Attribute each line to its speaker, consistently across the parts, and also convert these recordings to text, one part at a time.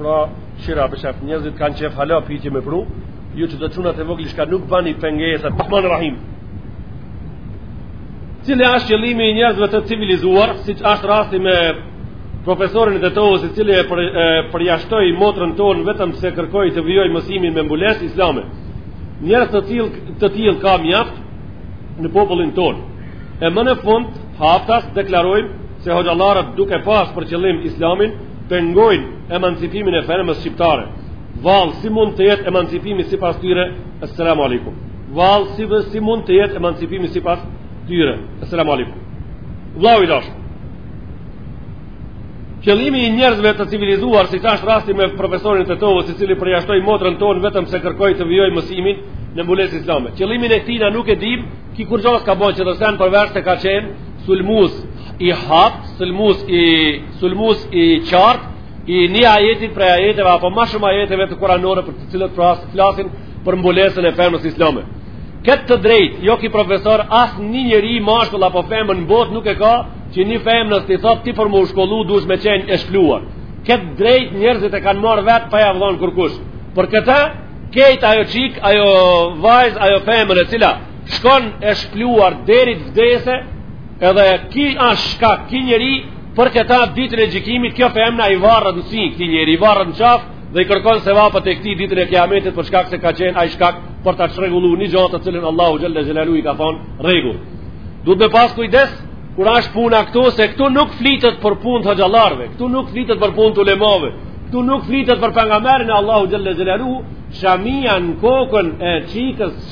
Speaker 1: Pra, qira për shaf, njerëzit kanë qef hala pytje me pru, ju që të qunat e vogli shka nuk bani pengesat. Rahman Rahim. Cili është qëllimi i njerëzve të civilizuar, siç është rasti me profesorin e Tetovës, i cili e përjashtoi motrën tonë vetëm se kërkoi të vijojë mësimin me mbulesë islame. Njerëz të tillë të tillë ka mjaft në popullin tonë. E më në fund, haftas deklarojnë se hoxhallarët duke pas për qëllim islamin pengojnë emancipimin e femrës shqiptare vallë si mund të jetë emancipimi sipas tyre selam aleikum vallë si, si mund të jetë emancipimi sipas tyre selam aleikum vllau i dash Qëllimi i njerëzve të civilizuar, siç asht rasti me profesorin e Tetovës, i cili përjashtoi motrën tonë vetëm se kërkoi të vijojë mësimin me mbulesë islame. Qëllimin e tij na nuk e dim, ki kurgjo s'ka bo tjetër sen përveç që ka qenë sulmues i haptë, sulmues i sulmues i qartë, i një ajeti prej ajeteve apo më shumë ajeteve të Kuranore për të cilat pra flasin për mbulesën e femrës islame. Këtë të drejtë, jo ki profesor, as një njeri mashkull apo femër në botë nuk e ka që një femrës t'i thotë ti për me u shkollu dush me qenë e shpluar. Këtë drejtë njerëzit e kanë marrë vetë pa jav dhon kërkush. Për këta, krejt ajo çikë, ajo vajzë, ajo femër e cila Shkon e shpluar deri t'vdesë edhe ki ashtë shkak ki njeri për këta ditën e gjikimit kjo femna i varet në si këti njeri i varet në qafë dhe i kërkon sevapet e këti ditën e kiametit për shkak se ka qenë ai shkak për ta çrregullu një gja të cilën Allahu Xhele Xhelaluhu i ka thonë rregull duhet me pas kujdes kur ashtë puna këtu se këtu nuk flitet për punë t'hoxhallarve këtu nuk flitet për punë të ulemave këtu nuk flitet për pejgamberin e Allahu Xhele Xhelaluhu shamia në kokën e çikës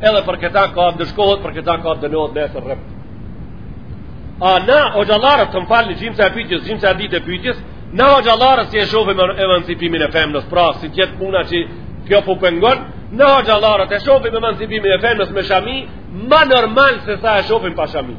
Speaker 1: Edhe për këta ka t'ndëshkohet, për këta ka t'dënohet më së rrepti. A na hoxhallarët të më falni gjimsa e pytjes, gjimsa e ditë e pytjes, na hoxhallarët si e shofim emancipimin e femnës, pra si t'jetë puna që kjo po pengon, na hoxhallarët e shofim e emancipimin e femnës me shami, ma normal se sa e shofim pa shami.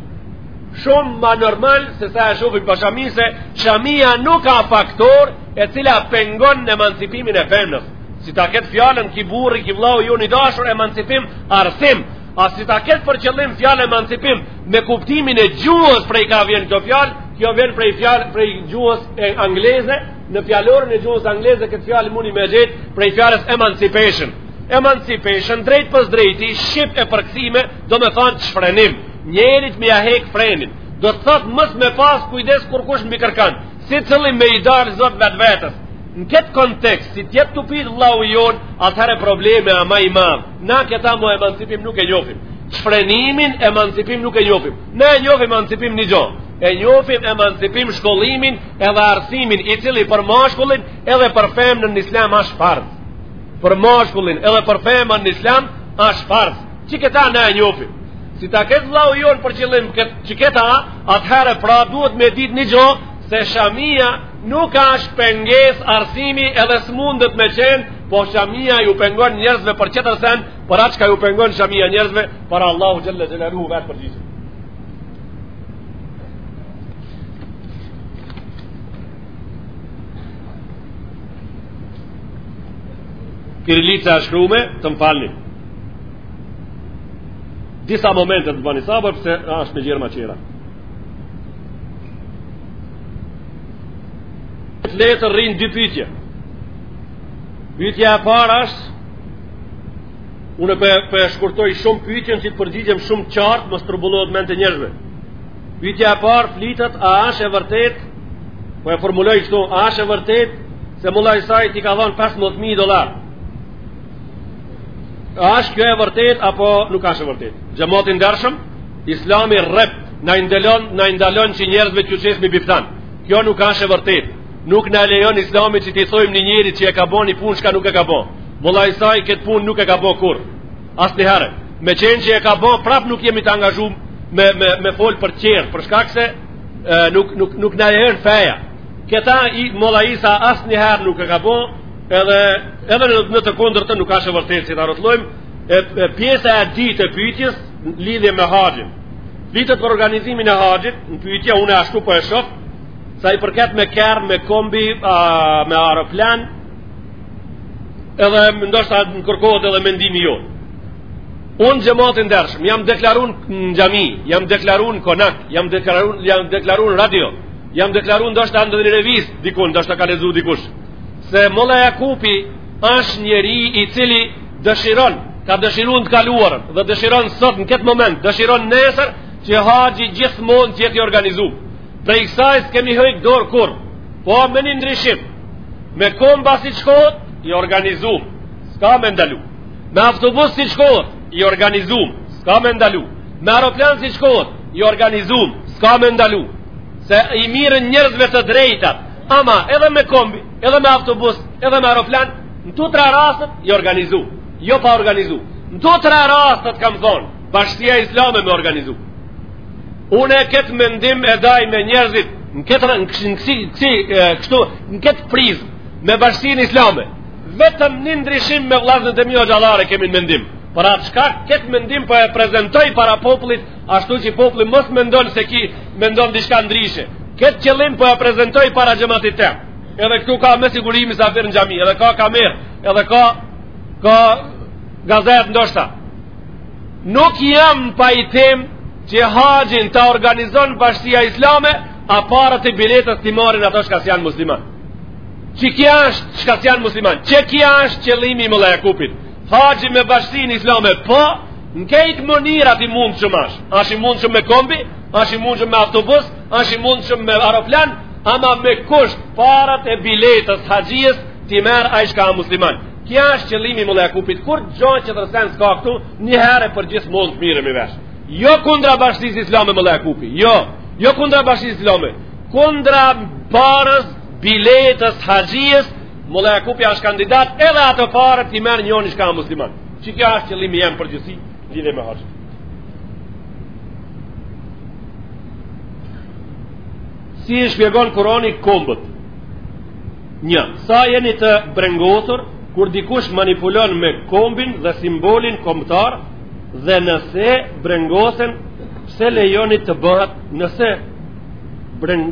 Speaker 1: Shumë ma normal se sa e shofim pa shami, se shamia nuk a faktor e cila pengon në emancipimin e femnës. Si ta ketë fjalën ki burri ki vllau jon i dashur emancipim arsim A si ta ketë për qëllim fjalën emancipim me kuptimin e gjuhës prej ka vjen kjo fjalë Kjo vjen prej fjalë prej gjuhës e angleze Në fjalorin e gjuhës angleze këtë fjalë mundni me gjet prej fjalës emancipation Emancipation drejtpërsëdrejti shqip e përkthime domethonë shfrenim Njerit me ja hek frenin Do të thotë mos me pas kujdes kurkush mbi kërkan Sicilli me i dalë zot vetvetes Në këtë kontekst, si t'jetë tu pytë vllau i jonë, atëherë problemi a ma i madh. Na këta mu emancipim nuk e njofim. Çfrenimin emancipim nuk e njofim. Ne e njofim emancipim një gjo. E njofim emancipim shkollimin edhe arsimin i cili për mashkullin edhe për femën në islam ashtë farz. Për mashkullin edhe për femën në islam ashtë farz. Qikëta na e njofim. Si ta ketë vllau i jonë për qëllim qikëta, atëherë pra duhet me ditë një gjo, se shamia nuk ashtë pengesë arsimi edhe s'mundet me qenë, po shamia ju pengon njerëzve për tjetër sen, por atë çka ju pengon shamia njerëzve, para Allahut xhele xhelaluhu vetë përgjigjen. Kirilica e shkrume, të më falni. Disa momente të bani sabër, pse ashtë me gërma tjera. Letër rrinë dy pytje. Pytja e parë është, unë për, po, për po e shkurtoj shumë pytjen që të përgjigjem shumë qartë, mos trubullohet mendt e njerëzve. Pytja e parë flitet, a është e vërtet, për po e formuloj kështu, a është e vërtet, se Mulla Isajt i ka dhonë 15.000 dolarë. A është kjo e vërtet, apo nuk është e vërtet? Xhemat i ndershëm, Islami rreptë na ndalon na ndalon që njerëzve të qesim biftan. Kjo nuk a e vërtet. Nuk na lejon Islami që t'i thojmë një njerit që e ka ba një punë çka nuk e ka ba. Molla Isa kët punë nuk e ka ba kurr. Asnjëherë. Me qenë që e ka ba, prap nuk jemi të angazhu me me me fol për tjerë, për shkak se nuk nuk nuk na lejon feja. Këta Molla Isa asnjëherë nuk e ka ba, edhe edhe në të kundërtën nuk ka e vërtet që ta rrotllojmë, E, e pjesa e dytë e pyetjes lidhje me haxhin. Flitet për organizimin e haxhit, në pyetje unë ashtu po e shoh, sa i përket me kerr, me kombi, a, me aeroplan. Edhe ndoshta na kërkohet edhe mendimi jonë. Unë xhemat i ndershëm, jam deklarun në xhami, jam deklarun në konak, jam deklarun, jam deklarun në radio, jam deklarun ndoshta edhe n'revistë dikun, ndoshta ka lexu dikush, se Molla Jakupi është njeri i cili Dëshiron, ka dëshiru në të kaluarën dhe dëshiron sot në këtë moment, dëshiron nesër që haxhi gjithmonë të jetë i organizum. Prej kësaj s'kemi hjek dorë kurr. Po me një ndryshim. Me komba si shkohet, i organizum. S'ka me ndalu. Me autobus si shkohet, i organizum. S'ka me ndalu. Me aeroplan si shkohet, i organizum. S'ka me ndalu. Se i mirren njerëzve të drejtat, ama edhe me kombi. edhe me autobus, edhe me aeroplan, në të tre rastet, i organizu, jo paorganizu. Në të tre rastet, kam thonë, bashkësia islame me organizu. Unë e këtë mendim e daj me njerëzit, në këtë në kësi, në kësi, kësi, kështu, në këtë prizëm, me bashkësin islame, vetëm një ndryshim me vllaznit e mi hoxhallarë kemi në mendim. Por a çka, këtë mendim për po e prezentoj para popullit, Ashtu që populli mos mendon se ky mendon diçka ndryshe. Këtë qëllim po e prezantoj para xhematit tem. Edhe këtu ka me siguri mysafir në xhami, edhe ka kamerë, edhe ka ka gazetë ndoshta. Nuk jam pajtim që haxhin ta organizon bashkësia islame, a paret e biletës t'i marrin ato shka s'janë musliman. Qe kjo është shka s'janë musliman, qe kjo është qëllimi i Molla Jakupit. Haxhi me bashkësin islame, po, në krejt mënyrat i mundshëm ash. Ash i mundshëm me kombi, ash i mundshëm me autobus, ash i mundshëm me aeroplan, ama me kusht paret e biletës haxhisë t'i merr ai shka a musliman. Kjo është qëllimi i Molla Jakupit, kurgja qetër sen s'ka këtu, një herë e përgjithmonë të mirremi vesh. Jo kundra bashkësis islame Molla Jakupi, jo, jo kundra bashkësis islame, kundra pares biletës haxhisë Molla Jakupi është kandidat edhe ato pare t'i merr njëri çka a musliman. Qe kjo është qëllimi jam përgjigj si lidhje me haxhin. Si e shpjegon Kurani kombët? Një, sa jeni të brengosur kur dikush manipulon me kombin dhe simbolin kombëtar dhe nëse brengosen pse lejoni të bëhet nëse breng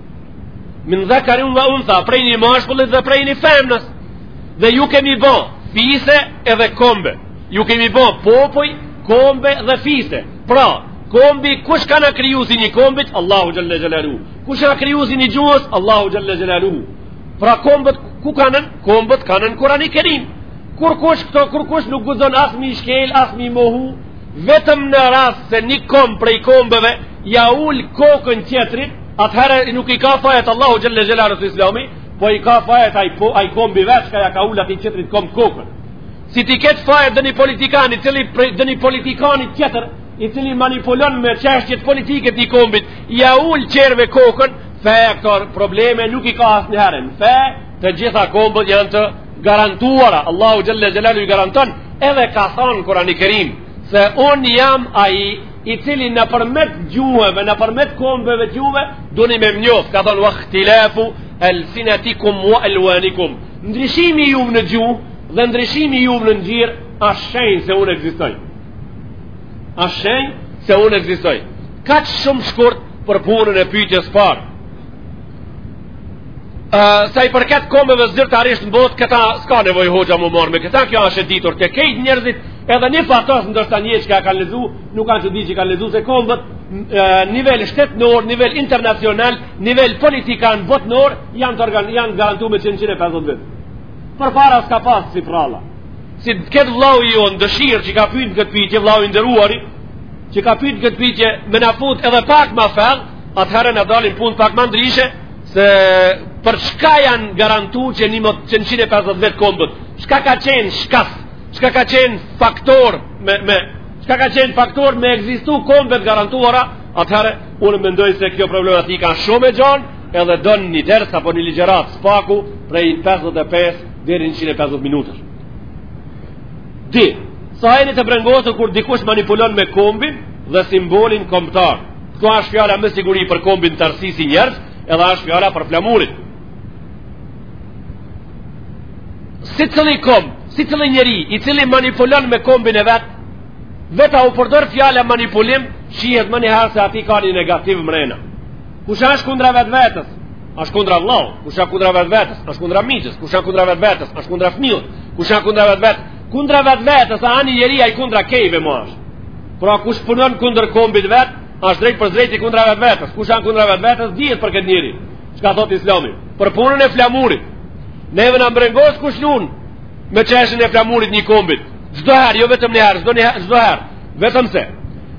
Speaker 1: Min zakarin wa untha, prej një mashkullit dhe prej një femnes. Dhe ju kemi bë fise edhe kombe. Ju kemi bë popuj, kombe dhe fise. Pra, kombi kush koka krijusi i një kombit? Allahu xhelle xhelaluhu. Kush koka krijusi i një gjuhës? Allahu xhelle xhelaluhu. Pra kombet ku kokan? Kombet kokan në Kur'an i Kerim. Kurkush këto, kurkush nuk guxon as m'i shkel, as m'i mohu, vetëm në rast se një komb prej kombeve ja ul kokën tjetrit, Atëherë nuk i ka fajet Allahu xhelle xhelaluhu as islami, po i ka fajet ai, po, ai kombi veç çka ja ka ul atij qetrit komb kokën. Si t'i ketë fajet do një politikani, i cili, do një politikani tjetër, i cili manipulon me çështjet politike t'atij kombit, ja ul qerve kokën, feja këto probleme nuk i ka asnjëherë. Në fe të gjitha kombet janë të garantuara, Allahu xhelle xhelaluhu i garanton, edhe ka thonë në Kurani Kerim, se unë jam ai i cili nëpërmjet gjuhëve, nëpërmjet kombeve gjuhëve, doni me m'njoft, ka thanë, wakhtilafu elsinatikum, wa elwanikum. Ndryshimi i juve në gjuhë, dhe ndryshimi i juve në ngjyrë, ashtë shenjë se unë ekzistoj. Ashtë shenjë se unë ekzistoj. Kaq shumë shkurt për punën e pytjes parë. Uh, sa i përket kombeve zyrtarisht në botë, këta s'ka nevoj hoxha m'u marrë me këta, kjo ashtë e ditur, te krejt njerëzit, Edhe një pjesë ndërsa që kanë lezu, nuk kanë që e din që kanë lezu, se kombet nivel shtetnor, nivel internacional, nivel politikë, botënor, janë, të organ, janë garantu me 150 vjet. Përpara s'ka pasë si prala. Nëse ky vllau jonë dëshiron që ka pyjtë këtë pyjtje, vllau i nderuari, që ka pyjtë këtë pyjtje me na fut edhe pak ma thellë, atëherë na dalin punë pak ma ndryshe, se për çka janë garantu që një më 150 vjet kombet, çka ka qenë shkas, çka ka qenë faktor me me çka ka qenë faktor me ekzistu kombe të garantuara, atëherë unë mendoj se kjo problematika është shumë e gjanë, edhe don një ders apo një ligjëratë s'paku prej 55 deri në 150 minutash. Dy, sa jeni të brengosur kur dikush manipulon me kombin dhe simbolin kombëtar. Këtu është fjala me siguri për kombin tërësi si njerëz, edhe është fjala për flamurit. secili komb secili njeri i cili manipulon me kombin e vet vetë a u përdor fjala manipulim shihet menjëherë se aty ka një negativ mrena kush është kundra vet vetës është kundra vllaut kush asht kundra vet vetës është kundra miqve kush asht kundra vet vetës është kundra fmiut kush asht kundra vet vetës kundra vet vetës ai njeri ai kundra krejtve është pra kush punon kundra kombit vet është drejtpërdrejt kundra vet vetës kush asht kundra vet vetës dihet për këtë njeri Çka thotë Islami? Për punën e flamurit. Neve na brengos kush lun me çështjen e flamurit një kombit. Çdo herë, jo vetëm një herë, çdo herë, çdo herë. Vetëm se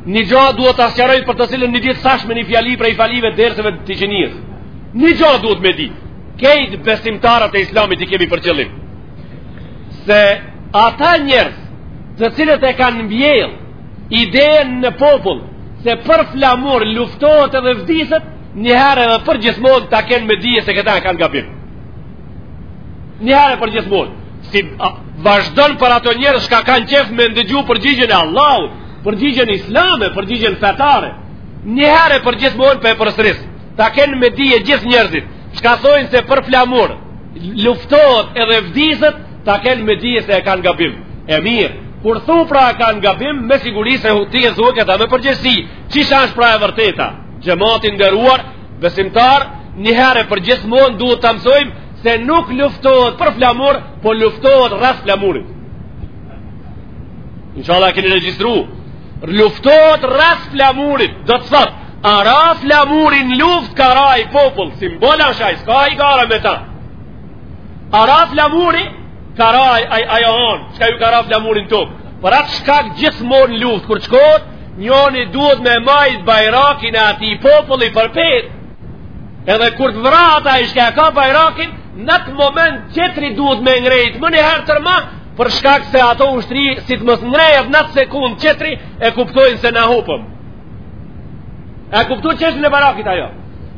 Speaker 1: një gjë duhet ta sqaroj për të cilën një ditë thash me një fjali prej fjalive derseve të tijinis. Një gjë duhet me di. Krejt besimtarët e Islamit i kemi për qëllim. Se ata njerëz të cilët e kanë mbjell idenë në popull se për flamur luftohet edhe vdiset njëherë edhe përgjithmonë ta kenë me dije se këta e kanë gabim. Njëherë e përgjithmonë, si vazhdon për ato njerëz që kanë qejf me ndëgju përgjigjen e Allahut, përgjigjen islame, përgjigjen fetare. Njëherë e përgjithmonë po e përsëris, ta kenë me dije gjithë njerëzit, çka thonë se për flamur luftohet edhe vdiset, ta kenë me dije se e kanë gabim. E mirë, kur thu pra e kanë gabim, me siguri se ti e thua këta me përgjegjësi, qysh është pra e vërteta? Xhemat i nderuar, besimtar, njëherë për gjithmonë duhet të mësojmë se nuk luftohet për flamur, po luftohet rreth flamurit. Inshallah e keni regjistru, luftohet rreth flamurit, do të thotë, a ra flamuri n'luftë ka ra ai popull, simbol asht aj, s'ka hajgare me ta. A ra flamuri, ka ra ajo anë, shka ju ka ra flamuri n'tokë. Për atë shkak gjithmonë n'luftë, kur çohet, Njoni duhet me majt bajrakin e ati populli përpjetë Edhe kur të vritet ai shka ka bajrakin Në atë moment qetri duhet me ngrejt Menjëherë tërma Për shkak se ato ushtri si të mos ngrejt Në atë sekund qetri e kuptojnë se ne hupëm E kuptu çështjen e bajrakit ajo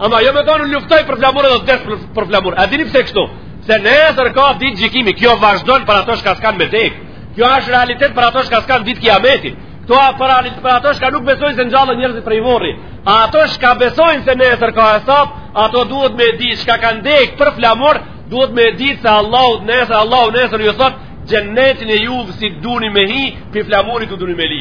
Speaker 1: Ama jo me thonë luftoj për flamur edhe des për, për flamur A dini pse kështu Se nesër ka ditë gjykimi Kjo vazhdon për ato shka s'kanë me dek Kjo është realitet për ato shka s'kanë ditë kiametit Këto a për, anil, për ato shka nuk besojnë se ngjallen njerëzit prej vorri. A ato shka besojnë se nesër ka hesap, ato duhet me di shka kan dek për flamur, duhet me di se Allahu nesër, Allahu nesër ju thot, xhenetin e juve si duni me hi, për flamurit u duni me li.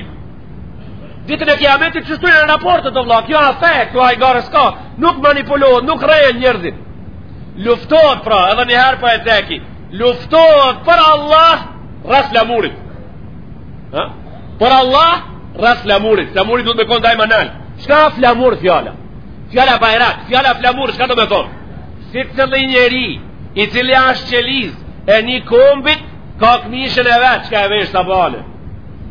Speaker 1: Ditën e kiametit kështu jonë raportet vlla, kjo a fe, këtu hajgare s'ka, nuk manipulohet, nuk rrehen njerëzit. Luftohet pra, edhe njëherë pa po e ceki, luftohet për Allah, rreth flamurit. Ha? Për Allah rreth flamurit, flamuri duhet me kon daima nalt. Çka flamur fjala? Fjala bajrak, fjala flamur, çka do me thon? Secili njeri, i cili ashtë qelizë e një kombit, ka këmishën e vet, çka e vesh sabahle.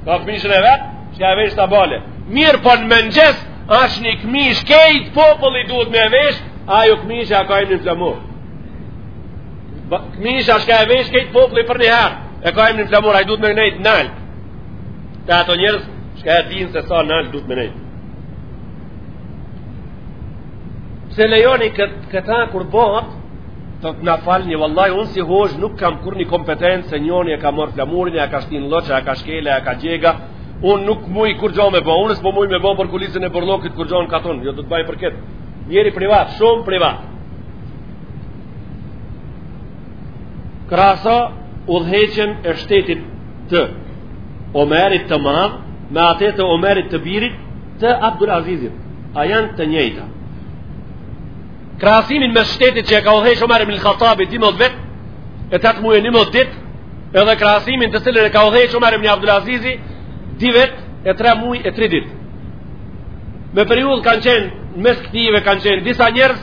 Speaker 1: Ka këmishën e vet, çka e vesh sabahle. Mirëpo në mëngjes, ashtë një këmishë, kejt populli duhet me e vesh, ajo këmishë e ka emnin flamur. Këmisha shka e vesh kejt popli përnjëherë E ka emrin flamur, ai duhet me nejt nalt Te ato njerëz shka e dinë se sa nalt duhet me nejt Se lejoni këta kur bëhat Të të na falë një vallaj Unë si hoxhë nuk kam kurrnjë kompetencë Se njoni e ka marrë flamurin E ka shti n'lloç, e ka shkel, e ka djeg Unë nuk muj kurgjo me bo Unë s'po muj me bo për kulisën e bërllokit Kurgjo në katun, jo të të baj për këtë Njeri privat, shumë privat Krahaso udhëheqjen e shtetit të Omerit të madh me atë të Omerit të birit të Abdul Azizit. A janë të njëjta? Krahasimin mes shtetit që e ka udhëhequr Omer ibn Khattabi 12 vjet e 8 muaj 11 ditë, edhe krahasimin të cilën e ka udhëhequr Omer ibn Abdul Azizi 2 vjet e 3 muaj e 3 ditë. Me periudhë kanë qenë mes këtive kanë qenë disa njerëz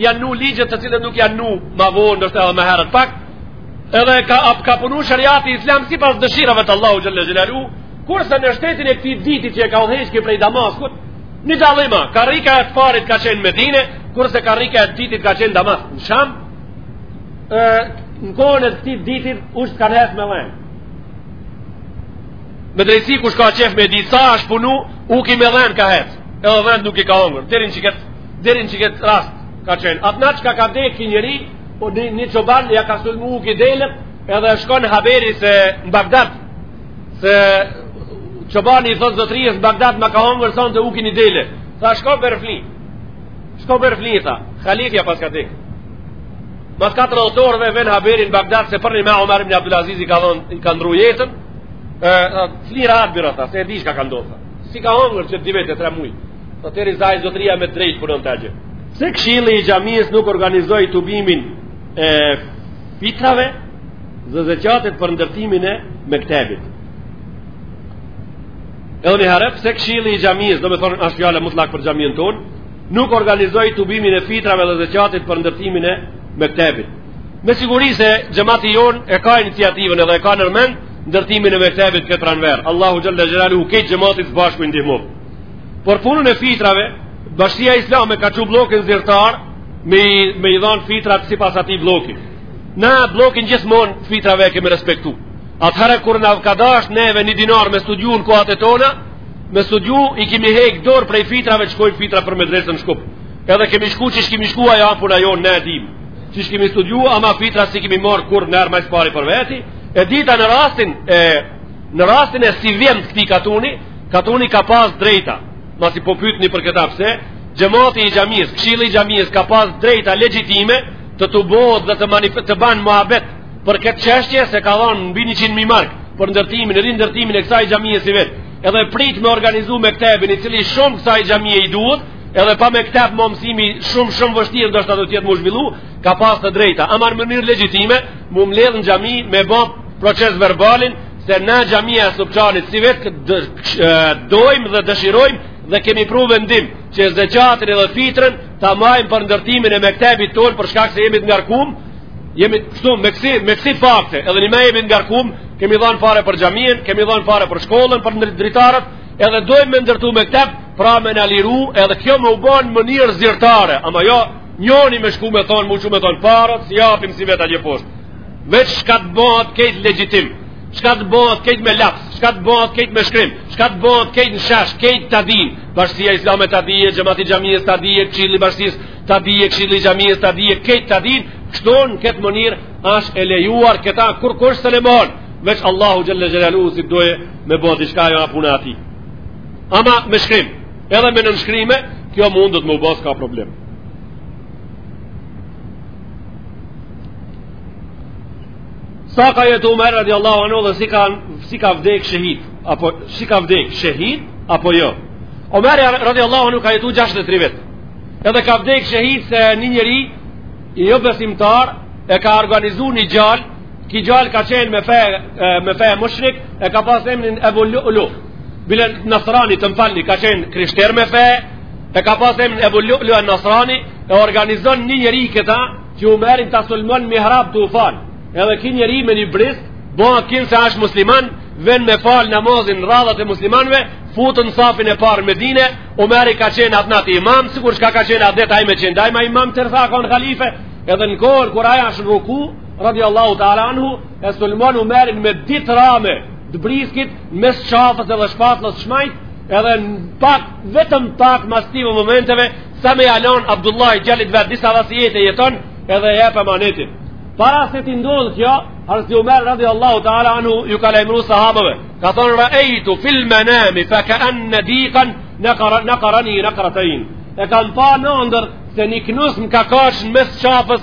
Speaker 1: Janë nu ligjet të cilat nuk janë nu ma vonë, ndoshta edhe më herët pak, edhe ka, ap, ka punu sheriati islam sipas dëshirave të Allahu xhelle xhelalu, kurse në shtetin e këtij t'dytit që e ka udhëheq prej Damaskut, një dallim, karrika e të parit ka qenë Medine, kurse karrika e të dytit ka qenë Damask në Sham, e, në kohën e këtij t'dytit ujqt kanë hec me dhen. Me drejtësi kush ka qejf me ditë sa është punu, uki me dhen ka hec, edhe dhent nuk i ka hongër, deri në çikët Deri në çiket rast ka qenë. Atë natë ka ka vdekë njëri, po një, një çoban ja ka sulmu uki delen, edhe shkon haberi se në Bagdad se çobani i thot zotërisë së në Bagdad ma ka hongër sonte uki ni dele. Tha shko bre fli. Shko bre fli tha. Halifja paska dek. Mas katër orëve vjen haberi në Bagdad se përnime Omar ibn Abdulaziz i ka dhon e ka ndrru jetën. E fli rahat biro tha, se e di çka ka ndodhur. S'i ka hongër qe dy vjet e tre muaj. Po të rizaj zotria me të drejtë punon të gjë. Pse këshilli i xhamisë nuk organizoi tubimin e fitrave dhe zeqatit për ndërtimin e mektebit. Edhe një herë, pse këshilli i xhamisë, domethonë është fjala mutlak për xhaminë tonë, nuk organizoi tubimin e fitrave dhe zeqatit për ndërtimin e mektebit. Me siguri se xhemati jonë e ka iniciativën edhe e ka nërmen ndërtimin e mektebit këtë pranverë. Allahu xhelle xhelalu kejt xhematit bashkë u ndihmoftë. Por punën e fitrave, bashkësia islame ka çu bllokin zyrtar me, me i dhanë fitrat sipas atij blloki. Na bllokin gjithmonë fitrave e kemi respektu. Atëherë kur na ka dash neve një dinar me studiu në kohat e tona, me studiu i kemi hek dorë prej fitrave që shkojnë fitra për medresën në Shkup. Edhe kemi shku qysh kemi shku ajo a puna jonë ne e dimë qysh kemi studiu, ama fitra s'i kemi marrë kurrnjëherë me majtë pare për veti. E dita në rastin e, në rastin e sivjemë të këtij katuni, Katuni ka pas drejta, masi po pytni për këta pse, xhemati i xhamisë, kshilli i xhamisë ka pas drejta legjitime të tubohet dhe të, të ban muhabet për këtë çështje se ka dhonë mbi 100.000 markë për ndërtimin, rindërtimin e kësaj xhamie sivjet. Edhe prit me organizu mektebin i cili shumë kësaj xhamie i duhet, edhe pa mektep më mësimi shumë shumë vështirë ndoshta do t'jetë m'u zhvillu, ka pas të drejta. Ama në mënyrë legjitime, m'u mledh në xhami me bo proces verbalin, se na xhamia e Sllupçanit sivjet dojmë dhe dëshirojmë dhe kemi pru vendim që zeqatin edhe fitrën ta majmë për ndërtimin e mektebit tonë për shkak se jemi të ngarkum jemi kështu me kësi, me kësi fakte edhe një me jemi të ngarkum kemi dhanë pare për xhaminë, kemi dhanë pare për shkollën për dritaret edhe dojmë me ndërtu mekteb pra me na liru edhe kjo me u ba në mënyrë zyrtare ama jo njoni me shku me thonë mu që me thonë paret s'i japim sivjet atje poshtë Veç çka të bahet krejt legjitim, çka të bahet krejt me laps, çka të bahet krejt me shkrim, çka të bahet krejt në shesh, krejt ta dinë, bashkësia islame ta dinë, xhemati xhamisë ta dinë, këshilli bashkësisë ta dinë, këshilli xhamisë ta dinë, krejt ta dinë, kështu në këtë mënyrë është e lejuar këta kurkush s'e lejon veç Allahu xhel-le xhelaluhu si do me ba diçka jo â punë e tij ama me shkrim edhe me nënshkrime kjo mundet me u ba s'ka problem Sa ka jetu Umer radijallahu anhu dhe si ka, si ka vdek shehid Apo si ka vdek shehid Apo jo Umer radijallahu anhu ka jetu 63 vjet Edhe ka vdek shehid se një njeri jobesimtar E ka organizu një djalë Ky djalë ka qenë me fe, me fe mushrik E ka pas emnin Ebu Lulu Bile Nasrani të mfalni ka qenë krishter me fe, e ka pas emrin Ebu Lu'lu e Nasrani, e organizon një njeri këta që Umerin ta sulmon n'mihrab tu u fal. Edhe ky njeri me një brisk, bahet kinse ashtë musliman, vjen me fal namazin në radhët e muslimanëve, futet në safin e parë me dinë, Umeri ka qenë atë natë imam, sikur çka ka qenë adeti me qenë, dajma imam derisa ka konë khalife, edhe në kohën kur ai është n'ruku, radijallahu ta'ala anhu, e sulmon Umerin me dy t'rame të briskit, mes qafës edhe shpatullës s'majtë, edhe në pak, vetëm pak mas këtyne momenteve, sa me ia lon Abdullah djalit t'vet, disa vesijete i jep, edhe emanete. Para se t'i ndodhë kjo, Hazreti Umer radijallahu ta'ala anhu u ka lajmëru sahabëve, ka thonë re'ejtu fil menami, fe ke enne diken nekareni nekratejni. E kam pa në ëndërr se një knus më ka kafshu në mes qafës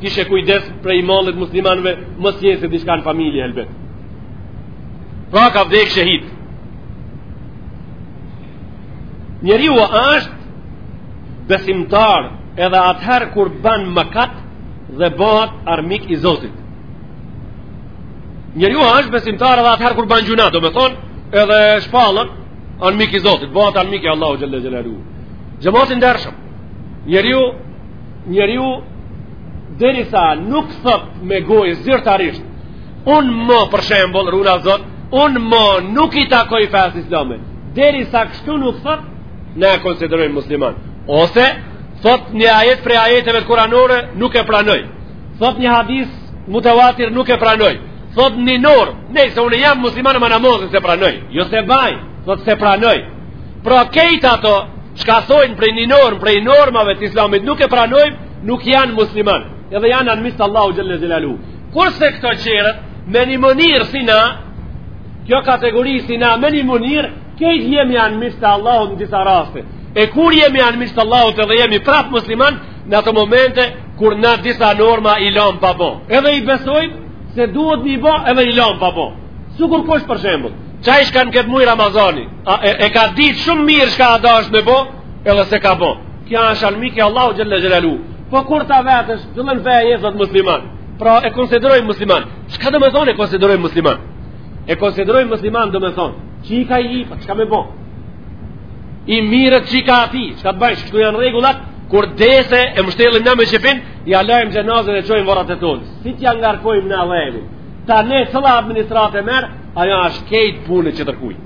Speaker 1: kishe kujdes prej mallit muslimanëve mos jesë diçka në familje helbet pra ka vdek shehid njeriu ashtë besimtar edhe atëherë kur ban mëkat dhe bahet armik i Zotit njeriu ashtë besimtar edhe atëherë kur ban gjynah domethonë edhe shpallet armik i Zotit bahet armik i Allahut xhel-le xhelaluhu xhemat i ndershëm njeriu Njeriu derisa nuk thotë me gojë zyrtarisht, unë mo për shembull runa Zot, unë mo nuk i takoj fesë islame. Derisa kështu nuk thotë, ne e konsiderojmë musliman. Ose thotë një ajet prej ajeteve kuranore nuk e pranoj. Thotë një hadis mutevatir nuk e pranoj. Thotë një normë, nejse unë jam musliman ama namazin s'e pranoj, jo s'e baj, thotë s'e pranoj. Pra krejt ato Qka thojnë prej një normë, prej normave të islamit, nuk e pranojmë, nuk janë musliman. Edhe janë anmiq t'Allahut xhelle xhelaluhu. Kurse këto tjerët, me një mënyrë si na, kjo kategori si na, me një mënyrë, krejt jemi anmiq të Allahut në disa raste. E kur jemi anmiq të Allahut edhe jemi prapë musliman, në ato momente, kur na disa norma i lamë pa bo. Edhe i besojmë, se duhet me i bo, edhe i lamë pa bo. Sikur kush për shembull, qaj shka han këtë muj Ramazani, a, e, e ka ditë shumë mirë shka a dashtë me bo edhe s'e ka bo kjo është armike e Allahut xhelle xhelaluhu po kur ta vetsh cila asht feja jote thotë musliman pra e konsiderojmë musliman qka domethonë e konsiderojmë musliman e konsiderojmë musliman domethonë që i ka i i pa qka me bo i mirët që i ka ati qka të bajsh qëto janë rregullat kur des e mështjellim me qefin ia lajmë xhenazen e qojmë n'vorret tona si t'ja ngarkojmë në dhejemi ta ne cëla administrate merë ajo është krejt punë e tjetërkujt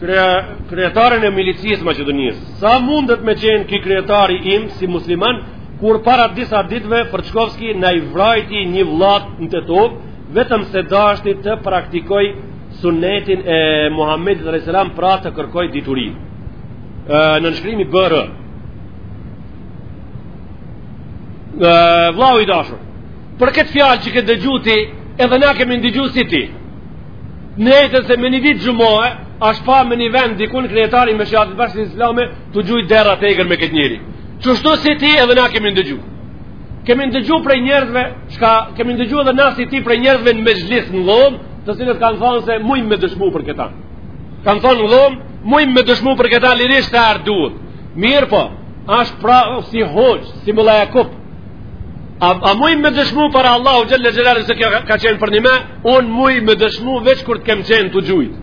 Speaker 1: kryetarin e milicisë Maqedonisë. Sa mundet me qenë ky kryetari im si musliman, kur para disa ditve Fërçkovski na e vrajti një vlla në Tetovë, vetëm se dashti të praktikojë sunnetin e Muhammedit alejhi selam pra të kërkojë diturinë. Nënshkrimi B.R. Vllau i dashur, për këtë fjalë që ke dëgju ti, edhe na kemi ndëgju si ti, Nejtën se me një ditë xhuma, është pa me një vend dikun kryetari i Meshihatit të Bashkësisë Islame tu gjujt derra të egër me këtë njeri. Qështu si ti edhe na kemi ndëgju. Kemi ndëgju prej njerëzve, shka kemi ndëgju edhe na si ti prej njerëzve në mexhlis në dhomë, të cilët kanë thonë se mujmë me dëshmu për këta. Kanë thonë në dhomë, mujmë me dëshmu për këta lirisht të ardhë duhet. Mirëpo, është pra si hoxhë, si Mulla Jakup. A, a muj me dëshmu para Allahut xhelle xhelaluhu se kjo ka qenë përnjime, unë muj me dëshmu veç kur të kem qenë tu gjujt.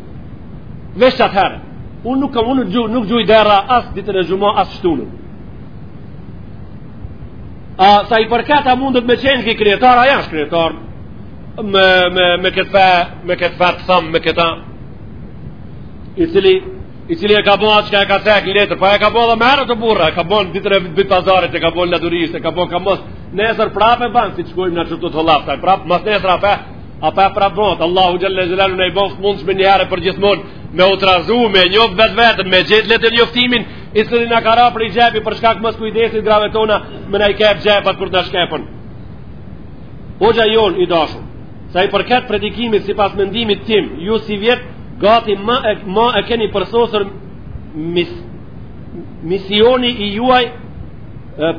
Speaker 1: Veç qatëherë, unë nuk kam unë gjujtë, nuk gjuj derra as ditën e xhuma, as shtunën. A, sa i përket a mundet me qenë ky kryetar, ai asht kryetar, me, me, me këtë fe, me këtë fe të thamë, me këta, i cili i cili e ka bo atë që e ka tek në letër, po e ka bo dhe mërë të burra, e ka bo në ditën e Bit Pazarit, e ka bo në Ladorisht, e ka bo ka mos, nesër prap e ban, si që kujmë në që të të laftaj, prap, masnesër apë, apë e prap bon, Allahu xhelle xhelaluhu na e boftë t'mundshme njëherë për gjithmonë, me u trazu, me njoft vetveten, me gjetë letërnjoftimin, i cili na ka ra prej xhepi, për shkak moskujdesit grave tona, me na i qep xhepat kur të shkepen. Hoxha jonë i dashur, Sa i përket predikimit sipas mendimit tim, ju sivjet gati ma e, ma e keni përsosur mis, misioni i juaj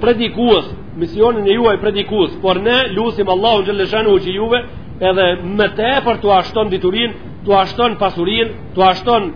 Speaker 1: predikues, misionin e juaj predikues, por ne lusim Allahu xhalleshanu që juve edhe më tepër t'ua shton diturinë, t'ua shton pasurinë, t'ua shton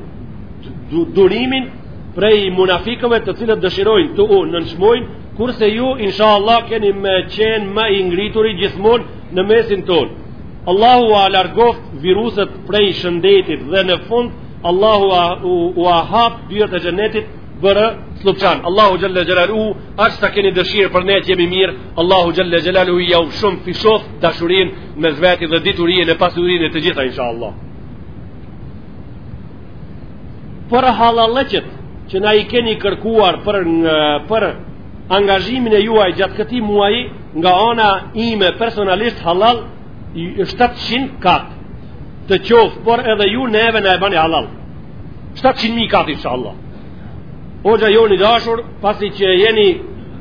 Speaker 1: durimin prej munafikëve të cilët dëshirojnë t'ju nënçmojnë, kurse ju inshallah keni me qenë më i ngrituri gjithmonë në mesin tonë. Allahu ua largoftë viruset prej shëndetit dhe në fund Allahu a, u, u a hap dyert e xhenetit bre Sllupçan. Allahu xhelle xhelaluhu, aq sa keni dëshirë për ne të jemi mirë. Allahu xhelle xhelaluhu jau shumëfishoftë dashurinë mes veti dhe diturinë e pasurinë e të gjitha inshallah. Për hallallëqet që na i keni kërkuar për për angazhimin e juaj gjatë këtij muaji nga ana ime personalisht hallall 700 kat të qoftë por edhe ju neve na e bani hallall 700 mijë kat inshallah Hoxha jonë i dashur, pasi që jeni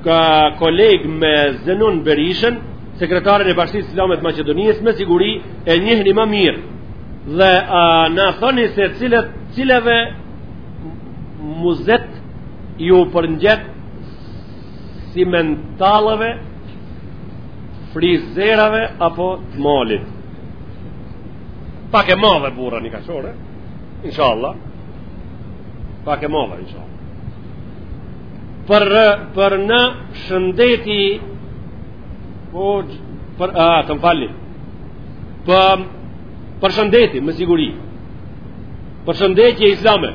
Speaker 1: ka koleg me Zenon Berishën, sekretarin e Bashkësisë Islame të Maqedonisë, me siguri e njihni më mirë. Dhe a, na thoni se cilat, cilave muzet ju përngjet simentalave frizerave apo të malit pak e madhe burra një kashore inshallah pak e madhe inshallah për, për në shëndeti po, për, a, të më falni për, për shëndeti me siguri Përshëndetje islame.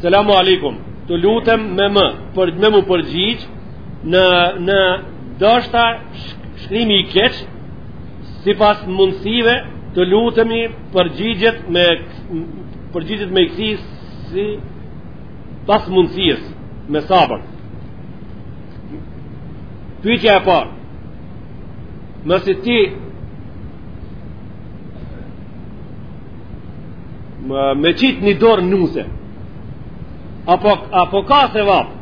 Speaker 1: Selamu alejkum. Të lutem me më për me mu përgjigj në në dashta, shkrimi i keq sipas mundësive të lutemi përgjigjet me përgjigjet me kësi sipas mundësisë me sabër pytja e parë nëse ti me qitë në dorë nuse apo, apo ka sevap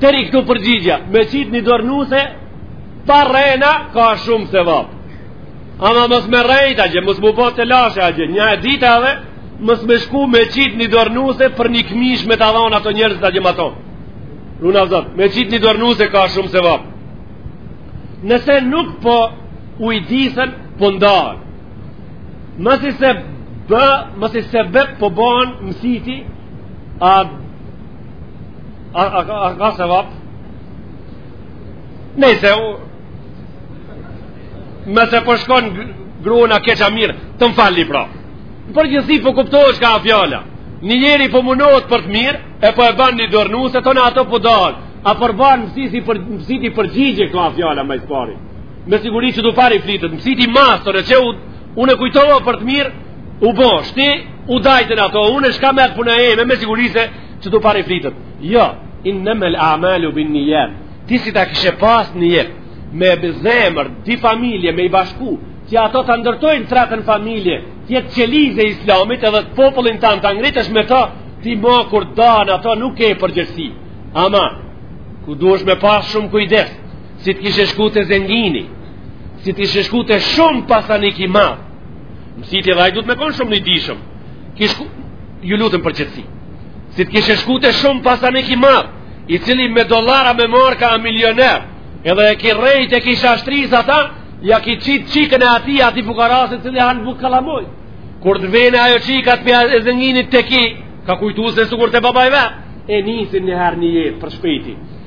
Speaker 1: teri këtu përgjigja me qitë në dorë nuse pa rrena ka shumë sevap ama mos me rrejt a gjë mos mu bo telashe a gjë një e dita dhe mos me shku me qitë në dorë nuse për një këmishë me të adhon ato njerëz a gjëma tonë runa Zot, me qitë në dorë nuse ka shumë sevap nëse nuk po ujdisen po ndahen Mësi se bë, mësi se bë po bën mësiti a a a a ka sevap. Nëse u mëse po shkon gruan a keq a mirë, të më falni pra. Në përgjithësi po kuptohet çka a fjala. Një njeri po munohet për të mirë, e po e bën një dornusë, tonë ato po dan. A po ban mësiti për mësiti përgjigje ka fjala më së pari. me siguri që du pari flitët, mësiti mastër e që u, unë e kujtova për të mirë, u bo, shti, u dajtën ato, unë e shka me atë punë e eme, me siguri se që du pari flitët. Jo, innemel a'malu bin nijet, ti si ta kishe pas nijet, me zemër, dy familje, me i bashku, që ato të ndërtojnë tretën familje, të jetë qelizë e islamit edhe popullin tonë ta ngritësh me ta, ti ma kur danë ato nuk ke përgjegjësi. Ama, ku duhesh me pas shumë kujdes, si të kishe shku te zengini, si të kishe shku te shumë pasanik i madh, mësiti edhe ai duhet me konë shumë i dishëm, kishku, ju lutem për qetësi, si të kishe shku te shumë pasanik i madh, i cili me dolara me marka a milioner, edhe e ki rrejt e ki shashtris ata, ja ki qitë qikën e atij, atij fukarasit i cili han bukë kallamoq, kur të vene ajo qika prej zenginit te ky, ka kujtu se sikur te baba i vet, e nisin një herë një jetë për shpejti,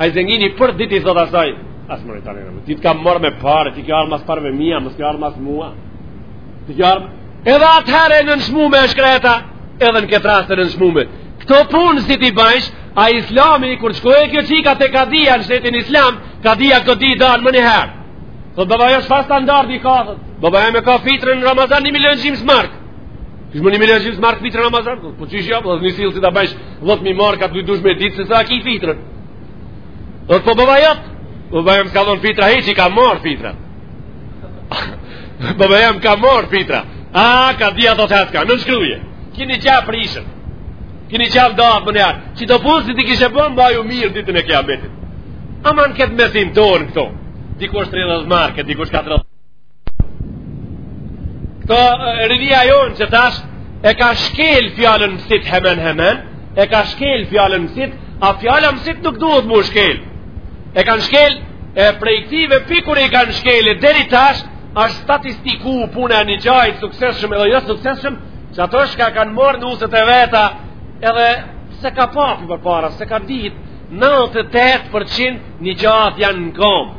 Speaker 1: Ai zengini për ditë i thotë asaj, as më tani më. Ti të kam marrë me pare, ti ke ardhur mas pareve mia, mos ke ardhur mas mua. Ti ke ardhur edhe atëherë nënçmume e shkreta, edhe në këtë rast nënçmume. Këto punë si t'i bëjsh, a Islami kur shkoi kjo çika te Kadia në shtetin Islam, Kadia këta dy i dan menjëherë. Po baba jot çfarë standardi ka? Baba jem e ka fitrën në Ramazan 1 milion gjims mark. Kishë më një milion gjims markë fitrën Ramazan, po që ishë jam, dhe një silë si të bëjsh 10.000 marka ti duhesh me ditë, se sa ki fitrën. Dhe po baba jem, po baba jem s'ka dhonë fitra, hiç i ka marrë fitra. Po baba jem ka marrë fitra. A, kadia të të haska, në shkruje. Kini qa për ishën, kini qa vë dafë menjëherë, që këto punë si t'i kishe bërë, mbaje mirë ditën e kijametit. Ama në këtë mesin tonë këto, dikush 30 marke, dikush 40 Këto rinia jonë që tash e ka shkel fjalën mësit hemen hemen, e ka shkel fjalën mësit, a fjala mësit nuk duhet m'u shkel. E kanë shkel, e prej këtive pikur e kanë shkel, e deri tash, është statistiku puna e një gjajtë suksesshëm edhe jo suksesshëm, që ato çka kanë marrë nuset e veta, edhe se ka papi përpara, s'e ka ditë, 98% një gjatë janë në komë.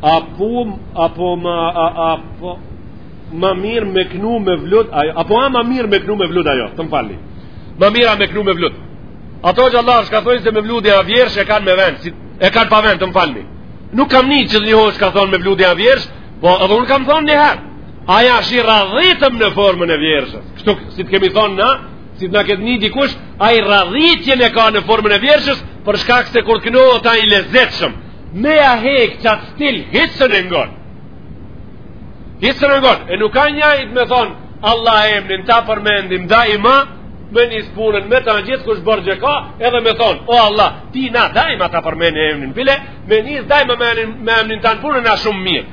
Speaker 1: A pum apo ma a apo ma mirë me knu mevlud ajo apo a ma mirë me knu mevlud ajo të m'falni ma mirë a me knu mevlud ato që Allah shka thonë se mevludi a vjersh e kanë me vend si, e kanë pa vend të m'falni nuk kam ni që një hoxh ka thonë mevludi a vjersh po edhe unë kam thonë një herë ai është i radhitëm në formën e vjershës kështu si të kemi thonë na si të na këtë një dikush a i radhitjen e ka në formën e vjershës për shkak se kur kënohet ai i lezetshëm me ja hek qat stil hiç s'e ngon hiç s'e ngon e nuk a njajt me thonë Allah emnin ta përmendim daima me nis punën me ta gjithkush borxh e ka edhe me thonë o Allah ti na daima ta përmendim emnin bile me nis daima me emnin tan punën a shumë mirë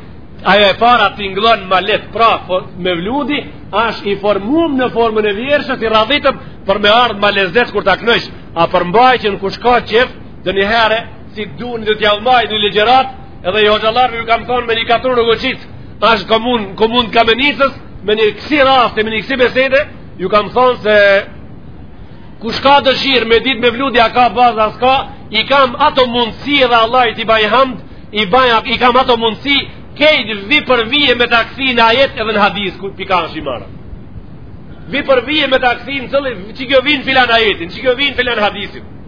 Speaker 1: ajo e para tingllon ma let pra mevludi asht i formum në formën e vjershës i radhitëm për me ardhë ma lezet kur ta knojsh a përmbajtjen kush ka qef Dhe një herë, si dunë dhe t'ja mbaj një ligjëratë, edhe hoxhallarve ju kam thonë me një katun Rogoçicë, ashtë komun, komun Kamenicës, me një kësi raste, me një kësi bisede, ju kam thonë se kush ka dëshirë me ditë mevludi a ka bazë a s'ka, i kam ato mundësi edhe Allahit i baj hamd, i, baj, i kam ato mundësi, krejt vi për vijë me taksi në ajet edhe në hadis, ku pika është i marë. Vi për vijë me taksi në cëllë, që kjo vi n'filan ajetin, që kjo vi n'filan hadisin.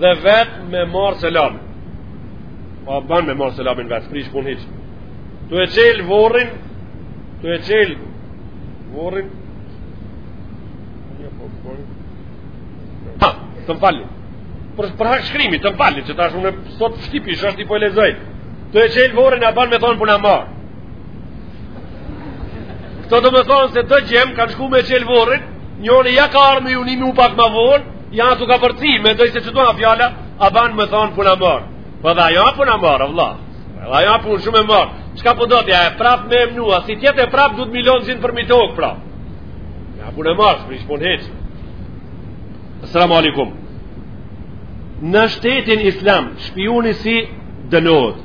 Speaker 1: dhe vet me marr selam pa po, a ban me marr selamin vet s'prish pun hiç tu e çel vorrin tu e çel vorrin të më falni për, për hak shkrimi të më falni qetash sot shtypi shashti po e lexoj tu e çel vorrin a ban me thonë puna marë Këto do me thonë se do djem kanë shku me çel vorrin, njëri ja ka ardh me ju ndihmu pak ma von, ja atë ka përci, mendoj se qeto a fjala, a banë me thonë puna marë. Po dhe ajo a puna marë, vlla. Dhe ajo a punë shumë e marë. Çka po do t'ja e prap me emnu, si tjetër prap du të milion zinë përmi tokë, pra. Ajo a puna marë, s'prish punë hiç. Assalamu alaikum. Në shtetin islam, shpiuni si dënohet,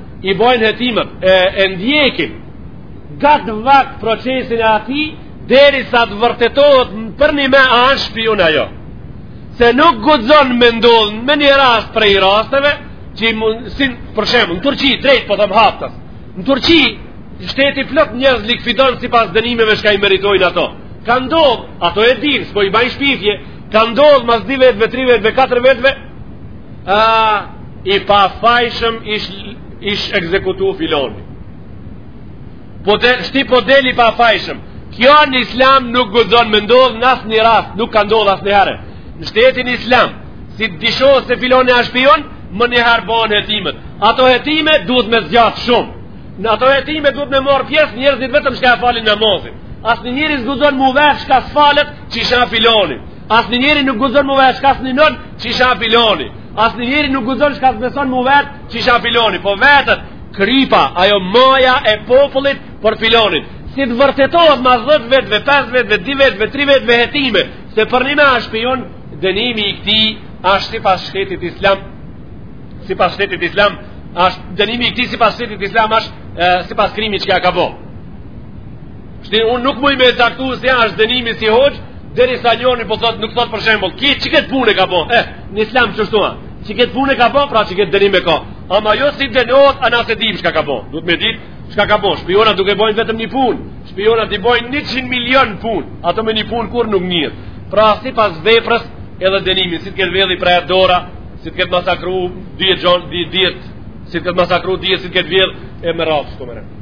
Speaker 1: i bojnë hetimet e, e ndjekin gatë vakt procesin e atij derisa të vërtetohet përnime a ansht shpiun ajo se nuk guxon me ndodh me një rast prej rasteve që i mundësin për shembull në Turqi drejt po thom haptas në Turqi shteti plot njerëz likuidon sipas dënimeve çka i meritojnë ato ka ndodhë ato e dinë s'po i bajnë shpifje ka ndodhë mas 2 vetëve 3 vetëve 4 vetëve A, i pafajshëm ish, ish ekzekutu filoni. Po de, shti po del i pafajshëm. Kjo në islam nuk guxon me ndodh në asnjë rast, nuk ka ndodh asnjëherë. Në shtetin islam, si të dishohet se filoni a shpion, menjëherë bahen hetimet. Ato hetime duhet me zgjatë shumë. Në ato hetime duhet me marrë pjesë njerëzit vetëm shka e falin namazin. Asnjë njeri s'guxon m'u vetë shka s'falet qysh a filoni. Asnjë njeri nuk guxon m'u vetë shka s'ninon qysh a filoni. Asnjë njeri nuk guxon shka s'beson m'u vetë qysh a filoni. Po vetet, kripa, ajo maja e popullit për filonin. Si të vërtetohet mas 10 vetëve, 5 vetëve, 2 vetëve, 3 vetëve hetime, se përnime a shpion, dënimi i këtij ashtë sipas shtetit islam, sipas shtetit islam, ashtë dënimi i këtij sipas shtetit islam, ashtë sipas krimit shka ka bo. Shti, unë nuk muj me e caktu se ja është dënimi si hoxhë, derisa njërën po thotë, nuk thotë për shembull, ki qëkët punë e ka bo, eh, në islam qështu a, qëkët punë e ka bo, pra qëkët dënim e ka, ama jo si dënohet, a na s'e dimë shka ka bo, duhet me dit, shka ka bo, shpionat nuk e bojnë vetëm një punë, shpionat i bojnë 100 milion punë, ato me një punë kurrë nuk njërë, pra sipas veprës edhe dënimi, si të ketë vjedh i prehet dora, si të ketë masakru dhjetë gjonë, dhjetë, si të ketë masakru, dhjetë, si të ketë vjedh, e me radhë, shtu me radhë.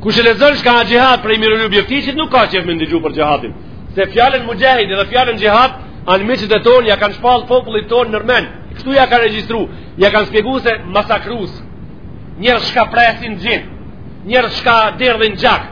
Speaker 1: Kush e lexon çka a xhihad prej Miroljub Jevtiqit nuk ka qejf me ndëgju për xhihadin. Se fjalën muxhahid dhe fjalën xhihad anmiqt e ton ja kanë shpall popullit ton nërmen. Kështu ja kanë regjistru, ja kanë shpjegu se masakrus. Njerëz shka presin gjin, njerëz shka derdhin gjak.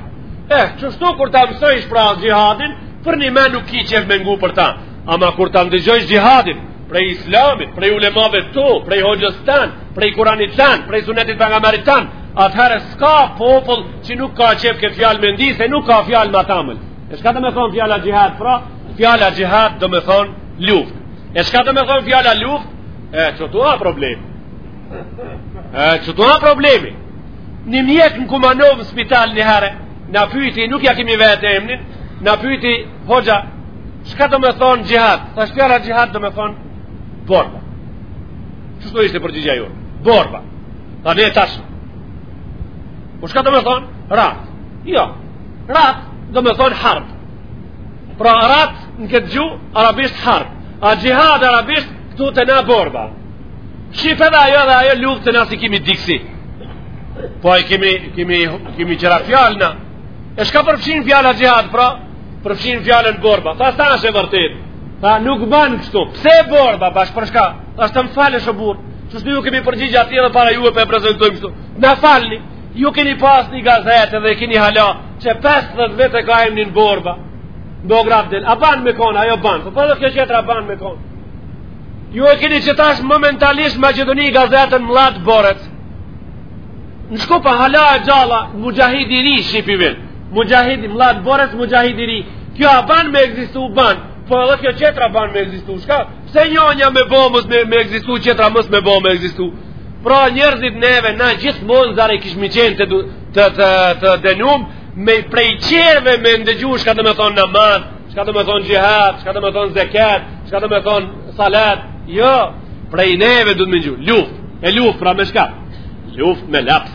Speaker 1: Eh, qështu kur ta mësojsh pra xhihadin, përnime nuk ki qef me ngu për ta. Ama kur ta ndëgjojsh xhihadin, prej islamit, prej ulemave tu, prej hoxhës tanë, prej kuranit tanë, prej sunetit pejgamerit tanë, atëherë s'ka popull që nuk ka qejf këtë fjalë me ndi, se nuk ka fjalë ma t'amël. E shka do me thonë fjala xhihad, pra, fjala xhihad do me thonë luft. E shka do me thonë fjala luft, e qëtu a problemi. E qëtu a problemi. Një mjek në Kumanovë në spital një herë, na pyti, nuk ja kemi vetë emnin, na pyti, hoxha, shka do me thonë xhihad, thashë fjala xhihad do me thonë, Borba. Qështu do ishte përgjigja ju? Borba. Tha ne tashmë. Po shka do me thonë rat? Jo. Rat do me thonë harb. Pra rat në këtë gju, arabisht harb. A xhihad arabisht këtu te na borba. Shqip edhe ajo edhe ajo luftë te na, s'i kimi diksi. Po e kimi, kimi, kimi tjera fjalë na. E shka përfshin fjala xhihad, pra? përfshin fjalën borba. Tha sa është e vërtetë. Tha nuk bën kështu. Pse borba bash për shka? As të m'falësh o burr. Kështu ju kemi përgjigj atje dhe para juve po e prezentoj kështu. Na falni, ju keni pas një gazetë dhe keni hala që 50 vjet e ka emnin borba. Do graf del, a ban me konë, ajo ban. Po por po edhe kjo qetra ban me konë. Ju e keni që tash momentalisht Maqedoni gazetën Mlad Borec. Në Shkup hala e gjallë, muxhahid i ri shqip emnin. Muxhahid i mlad borec Muxhahid i ri. Kjo a ban me ekzistu ban. Po edhe kjo qetra ban me ekzistu. Çka? Pse njonja me bo me me ekzistu qetra mos me bo me ekzistu. Pra njerëzit neve na gjithmonë zare kishmi qenë të të të, të denum me prej qerve me ndëgju çka domethonë namaz, çka domethonë xhihad, çka domethonë zekat, çka domethonë salat. Jo, prej neve duhet me ngju. Luft, e luft pra me çka? Luft me laps.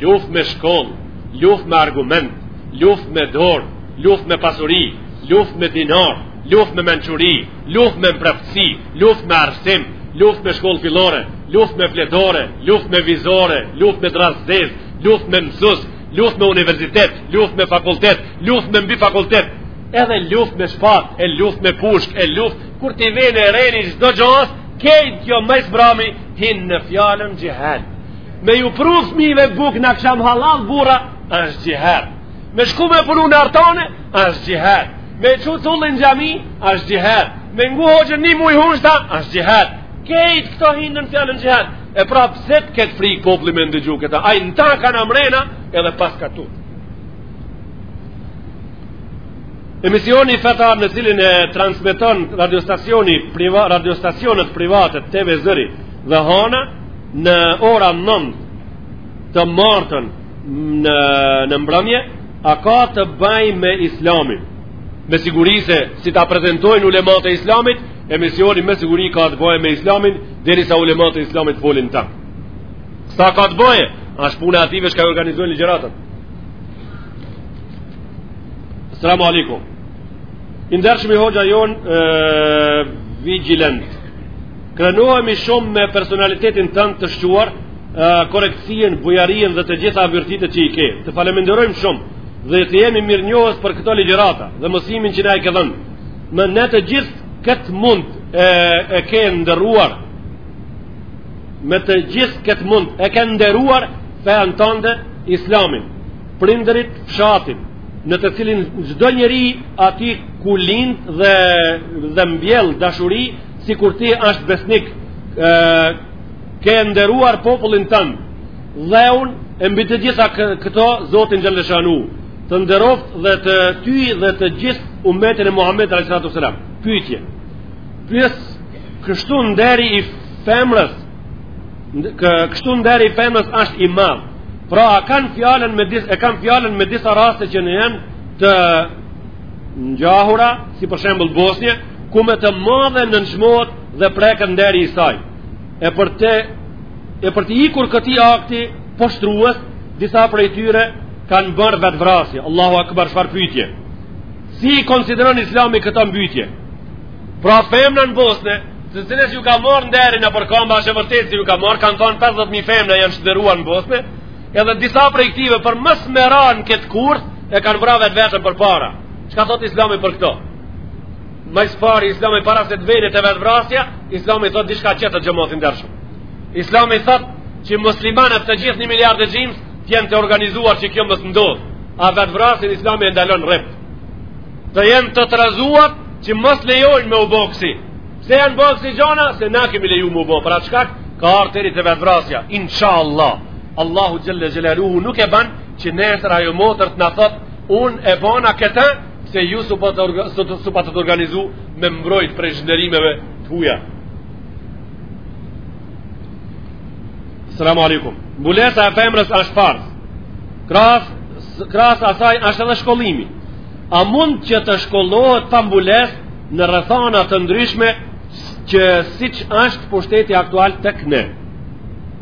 Speaker 1: Luft me shkollë. Luft me argument, luft me dor, luft me pasuri, luft me dinar, luft me mençuri, luft me mpreftësi, luft me arsim, luft me shkollë fillore, luft me fletore, luft me vizore, luft me drazdez, luft me msus, luft me universitet, luft me fakultet, luft me mbi fakultet, edhe luft me shpat, e luft me pushk, e luft, kur t'i vjen reni çdo gjaje, krejt kjo ma s'mbrami, hin në fjalën xhihad. Me ju pru fmive buk në kësha hallall burra, është xhihad. Me shku me punu në arë tane, është xhihad. Me çu tullën n'xhami, është xhihad. Me ngu hoxhën një muj hushta, është xhihad. Krejt këto hinë në fjalën xhihad. E pra pse të ketë frikë populli me ndëgju këta. Ai në ta ka mrena edhe paska tu. Emisioni fetar të cilin e transmeton radiostacioni priva, radiostacionet private TV Zëri dhe Hana, në ora 9 të martën në në mbrëmje a ka të bëj me islamin me siguri se si ta prezentojnë ulemat e islamit emisioni me siguri ka të bëjë me islamin derisa ulemat e islamit folin ta sa ka të bëjë asht puna e atyve çka organizojnë ligjëratat Esselamu alejkum I ndershmi hoxha jonë vigjilent Krenohemi shumë me personalitetin tënd të shquar, korekcien, bujarien dhe të gjitha virtytet që i ke. Të faleminderojmë shumë dhe të jemi mirënjohës për këto ligjërata dhe mësimin që na e ke dhënë. Me të gjithë kët mund e, e ke nderuar. Me të gjithë kët mund e ke nderuar fenë tënde Islamin, prindërit, fshatin, në të cilin çdo njeri aty ku lind dhe dhe mbjell dashuri sikur ti është besnik e, ke nderuar popullin tonë dhe unë e mbi të gjitha këto zoti xheleshanuhu të nderoftë dhe të ty dhe të gjithë umetin e Muhammed a.s. pytje pyes kështu nderi i femrës kështu nderi i femrës është i madhë pra e kanë fjalën me disa, e kanë fjalën me disa raste që na janë të njohura si për shembull Bosnje ku me të madhe në nëpërkëmbet dhe preket nderi i saj, e për të, e për t'i ikur këtij akti poshtruës, disa prej tyre kanë bërë vetëvrasje, Allahu akbar çfarë pytje, si i konsideron islami këto mbytje, pra femna në Bosne, së cilës ju ka marrë nderi nëpërkamba, asht e vërtetë se ju ka marë, kanë thonë 50.000 femna janë çnderuar në Bosne, edhe disa prej këtyve për mos me ra n'këtë kurth, e kanë vra vetveten përpara, çka thotë islami për këto, Më së pari Islami para se të vijmë te vetvrasja, Islami thotë diçka tjetër xhemat i dashur. Islami thotë që muslimanët të gjithë 1 miliard e gjymsë të jenë të organizuar që kjo mos ndodhë. A vetvrasjen Islami e ndalon rreptë. Të jenë të organizuar që mos lejojnë me u bo ksi. Pse janë bo ksi gjona se na kemi leju me u bë. Pra çka ka ardhë deri te vetvrasja? Inshallah. Allahu xhelle xhelaluhu nuk e ban që nesër ajo motër të na thotë unë e bona këtë Pse ju s'u pa s'u patët organizu me m'mbrojt prej çnderimeve të huja? Selamu alejkum. Mbulesa e femrës është farz. Krahas krahas asaj është edhe shkollimi. A mund që të shkollohet pa mbulesë në rrethana të ndryshme që siç është pushteti aktual tek ne?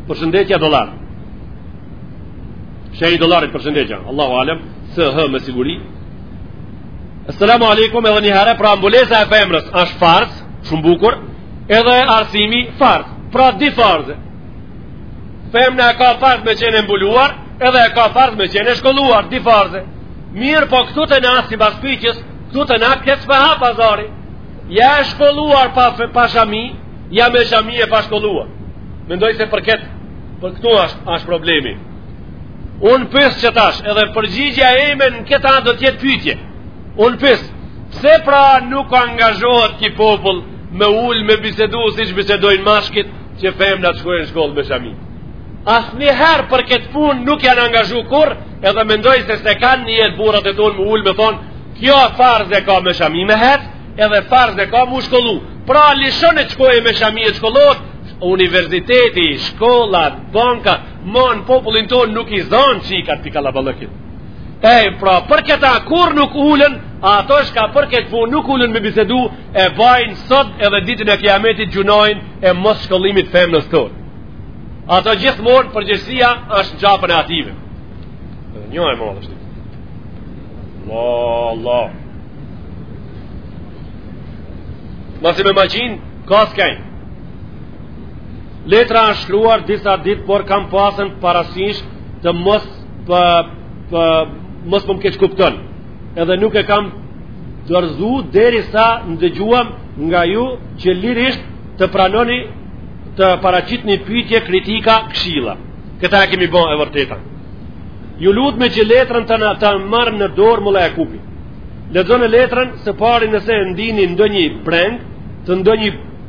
Speaker 1: Përshëndetja dollar. Shenja e dollarit përshëndetja Allahu alem Së hë me siguri Assalamu alejkum edhe një herë Pra mbulesa e femrës është farz Shumë bukur Edhe arsimi farz Pra dy farze Femna e ka farz me qenë e mbuluar Edhe e ka farz me qenë e shkolluar Dy farze Mirëpo këtu te na sipas pyetësit Këtu te na kështu po bahet pazari Ja e shkolluar pa, pa shami Ja me shami e pashkolluar Mendoj se për këtë Për këtu është, është problemi Unë pyes qe tash, edhe përgjigja ime në këtë do t'jetë pytje. Unë pyes, pse pra nuk angazhohet ky popull me u ulë, me bisedu, siç bisedojnë meshkujt, që femnat të shkojnë n'shkollë me shami. Asnjëherë për këtë punë nuk janë angazhu kurrë, edhe mendoj se s'e kanë nijet burrat tonë me u ulë me thonë, kjo farz e ka me shami me hecë, edhe farz e ka m'u shkollu. Pra lishone t'shkojë me shami e shkollohet, universiteti, shkollat, bankat, Mon, popullin tonë nuk i zonë çikat pi kallaballëkit. E, pra, për këta kurr nuk ulen, ato shka për këtë punë nuk ulen me bisedu, e bajnë sot edhe ditën e kiametit gjunahin e mosshkollimit femnës tonë. Ato gjithmonë përgjegjësia është n'qafën e atyve. Edhe një e morën është. La, la. Masim e maqinë, ka s'kajnë. Letra është shkruar disa ditë, por kam pasën parasysh të mos po, po, mos më keqkupton. Edhe nuk e kam dorëzu derisa ndëgjuam nga ju që lirisht të pranoni të paraqitni pytje kritika këshila. Këta e kemi bo e vërteta. Ju lutem që letrën ta, ta marrë në dorë Mulla Jakupi. Lexone letrën së pari nëse e ndini ndonjë brengë, të ndonjë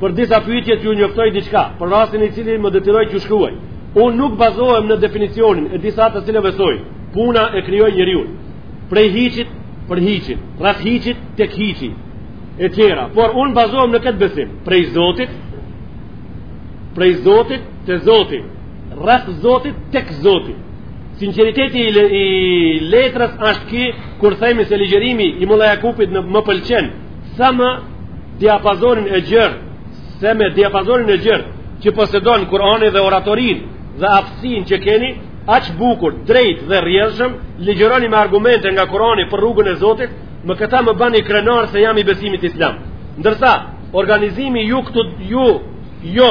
Speaker 1: Për disa pyetje t'ju njoftoj diçka, për rastin i cili më detyroi t'ju shkruaj. Unë nuk bazohem në definicionin e disa të cilëve thojnë, puna e krijoi njeriun. Prej hiçit për hiçin, rreth hiçit tek hiçi e tjera. Por unë bazohem në këtë besim, prej Zotit, prej Zotit te Zoti, rreth Zotit tek Zoti. Sinqeriteti i, le, i letrës është ky kur themi se ligjërimi i Mulla Jakupit më pëlqen Se me diapazonin e gjërë, se me diapazonin e gjërë, që posedon Kurani dhe oratorinë dhe aftësinë që keni, aq bukur, drejt dhe rrjedhshëm, ligjëroni me argumente nga Kurani për rrugën e Zotit, me këta më bani krenar se jam i besimit islam. Ndërsa, organizimi ju këtu, ju, jo,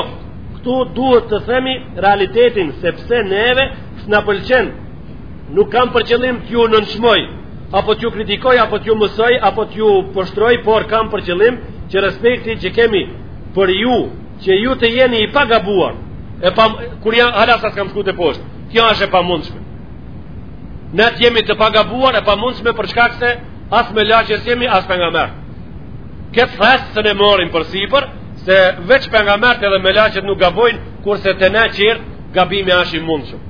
Speaker 1: këtu duhet të themi realitetin, sepse neve s'na pëlqen Nuk kam për qëllim t'ju nënçmoj, apo t'ju kritikoj, apo t'ju mësoj, apo t'ju poshtroj, por kam për qëllim që respekti që kemi për ju, që ju të jeni i pagabuar, e pa, kur janë halas as kam shku te poshtë, kjo është e pamundshme. Ne të jemi të pagabuar, e pamundshme për shkak se as melaqe s'jemi, as pejgamberë. Këtë s'e morim përsipër, se veç pejgamberët edhe melaqet nuk gabojnë, kurse te ne tjerët, gabimi ashtë i mundshëm.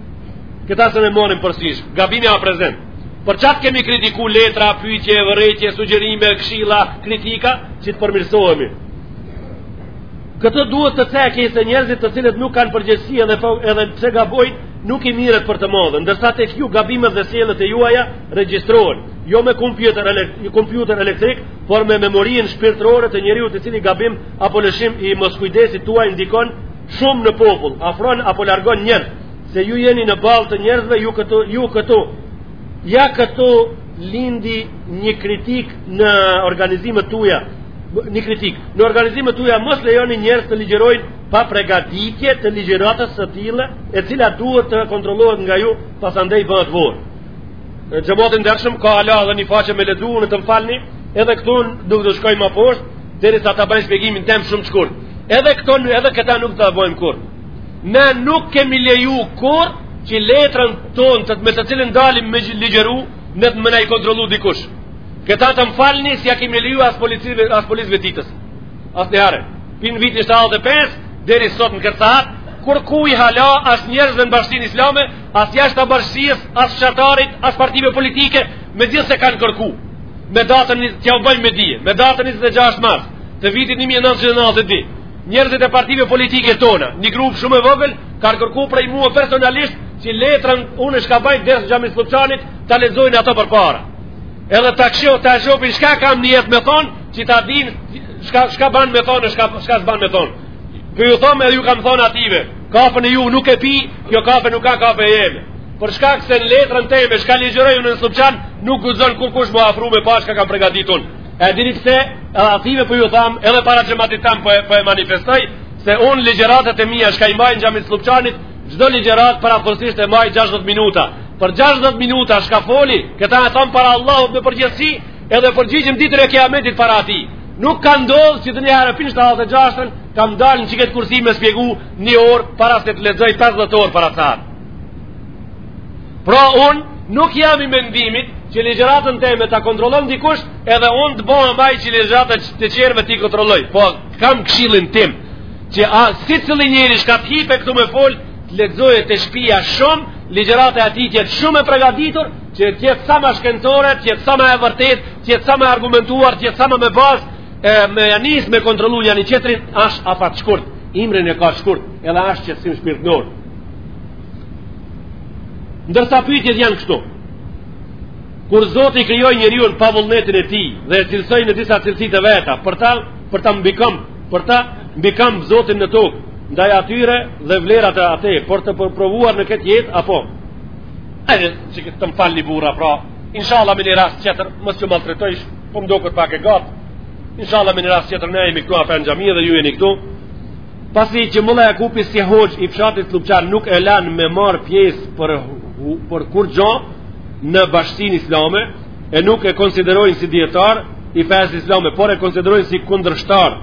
Speaker 1: Këta s'e morim përsipër, gabimi a prezent. Për qatë kemi kritiku letra, pytje, vërrejtje, sugjerime, kshila, kritika, që të përmirsohemi. Këtu duhet të cekë se njerëzit të cilët nuk kanë përgjegjësi edhe, po, edhe pse gabojnë, nuk i mirret për të madhe. Ndërsa tek ju gabimet dhe sjelljet e juaja regjistrohen, jo me kompjuter, kompjuter elektrik, por me memorien shpirtrore të njeriut, i cili gabim apo lëshim i moskujdesit tuaj ndikon Shumë në popull, afron apo largon njerëz, se ju jeni në ballë të njerëzve, ju këtu, ju këtu. Ja këtu lindi një kritikë në organizimet tuja, një kritikë. Në organizimet tuja mos lejoni njerëz të ligjërojnë pa pregaditje të ligjëratës së tillë, e cila duhet të kontrollohet nga ju, pasandej bëhet vonë. Xhamat i ndershëm, ka ala dhe një faqe me lexu unë, të m'falni, edhe këtu nuk do shkoj ma poshtë, Derisa ta bëj shpjegimin tem shumë të shkurt. Edhe këto edhe këta nuk ta bëjmë kurrë. Ne nuk kemi leju kurrë që letrën tonë të të me të cilën dalim me ligjeru ne, me na i kontrollu dikush. Këta të më falni s'ia kemi leju as policive, as policve t'Titës. Asnjëherë. Pi n'vitin 75, deri sot në këtë saat, kurkujt hala as njerëzve në bashkësinë islame, As jashta bashkësisë, as fshatarit, as partive politike, megjithëse kanë kërku. Me datën, t'jau bëjmë me dije, me datën 26 mars, të vitit 1992, njerëzit e partive politike tona, një grup shumë e vogël, kanë kërku prej mua personalisht, që letrën unë shka mbaj në xhami t'Slupçanit, ta lexojnë ata përpara. Edhe të sho, të shohin, shka kam nijet me thonë, që ta dinë, shka, shka ban me thonë, shka, shka s'ban me thonë. Po ju thom edhe ju kam thonë atyve, Kafen e juj nuk e pi, kjo kafe nuk a kafe e jeme. Për shkak se në letrën teme shka ligjëroj unë n'Slupçan, nuk guxon kurkush m'u afru me pa shka kam pregatitun. E dini pse, edhe atyve po, po ju tham, edhe para xhematit tem po, po, po e manifestoj, se unë ligjëratët e mija shka i mbaj n'xhami të Slupçanit, çdo ligjëratë parafërsisht e mbaj 60 minuta. Për 60 minuta shka foli, këta e tham para Allahut me përgjegjësi, edhe përgjigjem ditën e kiametit para atij. Nuk ka ndodhë që të një herë pi n'76-ën, Kam dalë në qikëtë kursi me spjegu një orë para se të lexoj 50 orë para saj. Pra unë nuk jam i mendimit që ligjëratën teme ta kontrollon dikush edhe unë të bëhem ai që ligjëratat e tjerëve t'i kontrolloj. Po kam këshillin tim që a, secili njeri shka të hipë këtu me folë të lexojë te shpia shumë, ligjërata e atij të jetë shumë e pregaditur që të jetë sa ma shkencore, të jetë sa ma e vërtetë, të jetë sa ma e argumentuar, të jetë sa ma me bazë e me ja nis me kontrollu njani-tjetrin është afatshkurt, ymrin e ka shkurt edhe është qetësim shpirtnor ndërsa pyetjet janë kështu kur Zoti krijoi njeriun pa vullnetin e tij dhe e cilësoi në disa cilësi të veta, për ta për ta mbikëm, për ta mbikëm Zotin në tokë, ndaj atyre dhe vlerat e atij, për të provuar në këtë jetë apo. Ai që të më falni burra, pra, inshallah me një rast tjetër, mos ju maltretoj. Po më duket pak e gat. Inshallah me një rast tjetër ne jemi këtu afër në xhami dhe ju jeni këtu. Pasi që Mulla Jakupi si hoxh i fshatit Lupçan nuk e lan me marr pjesë për për kurgjë në bashkësinë islame e nuk e konsiderojnë si dietar i fesë islame, por e konsiderojnë si kundërshtar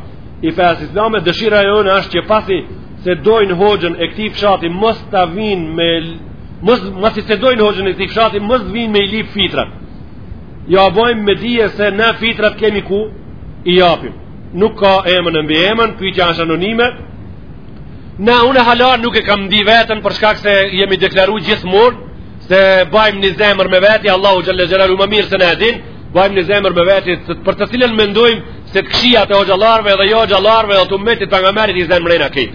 Speaker 1: i fesë islame, dëshira e jonë është që pasi s'e dojnë hoxhën e këtij fshati mos të vinë me mos masi s'e dojnë hoxhën e këtij fshati mos vinë me i lip fitrat. ja bojmë me dije se ne fitrat kemi ku i japim nuk ka emën e mbiemën pytja është anonime na unë hala nuk e kam ndi veten për shkak se jemi deklaru gjithmon se bajmë një zemër me veti Allahu xhelle xhelalu më mirë se ne e din bajmë një zemër me veti për të cilën mendojmë se të këqijat e hoxhallarve dhe jo hoxhallarve dhe të umetit Pejgamberit i zen mrena kejt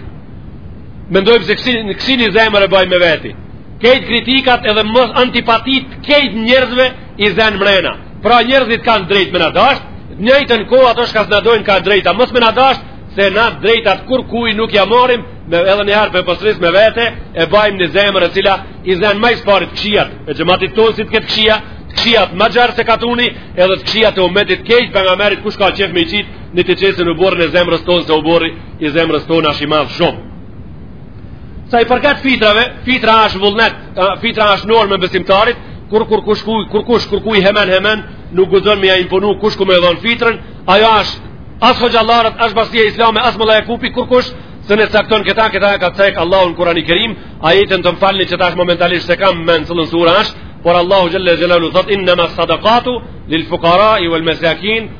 Speaker 1: mendojmë se kësi, kësi një zemër e bajmë me veti Kejt kritikat edhe mos antipatit kejt njerëzve i zen mrena. Pra njerëzit kanë drejt me na dasht, njëjtën kohë ato shka s'na dojnë kan drejt mos me na dasht, se na drejtat kurkuj nuk ja marrim, me edhe njëherë po e përsëris me vete, e bajmë një zemër e cila i zen ma s'parit këqijat e xhematit tonë si të ketë këqija, të këqijat ma gjanë se katuni, edhe të këqijat e umetit kejt Pejgamberit kush ka qef me i qitë, le t'i qesë në oborrin e zemrës tonë se oborri i zemrës tonë asht i madh shumë. Sa i përket fitrave, fitra është vullnet, fitra është normë e besimtarit, kur kurkush ku kurkush kurkuj hemen hemen nuk guxon me ja imponu kush ku me dhon fitrën, ajo është as hoxhallarët, as bashkësia islame, as Mulla Jakupi kurkush s'na e cakton këta, këta e ka cek Allahu në Kurani Kerim, ajetin të më falni që tash momentalisht s'e kam mend cillën sura është, por Allahu xhelle xhelalu thot innama sadaqatu lil fuqara wal masakin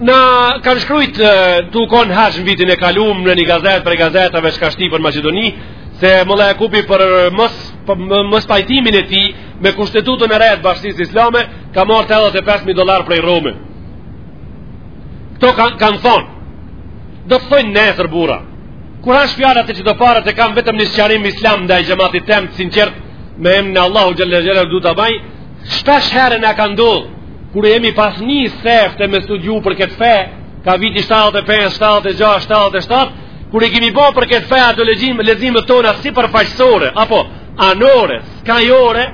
Speaker 1: Na kanë shkrujt të ukon hash në vitin e kalum në një gazet prej gazetave shka shti për Macedoni se Mulla Jakupi për mos, për mospajtimin e tij me kushtetutën e re të bashkësis islame ka marrë 85.000 dolar prej Rome këto kanë kan thonë do të thojnë nesër burra kur asht fjala te qeto paret e kam vetëm një sqarim islam ndaj xhematit tem të sinqert me emnin e Allahu xhelle xhelal du ta baj Shpesh herë na ka ndodhur kur jemi pas nis sefte me studiu për këtë fe, ka viti 75, 76, 77, kur i kemi bërë për këtë fe ato lexim, leximet tona sipërfaqësore apo anore, skajore,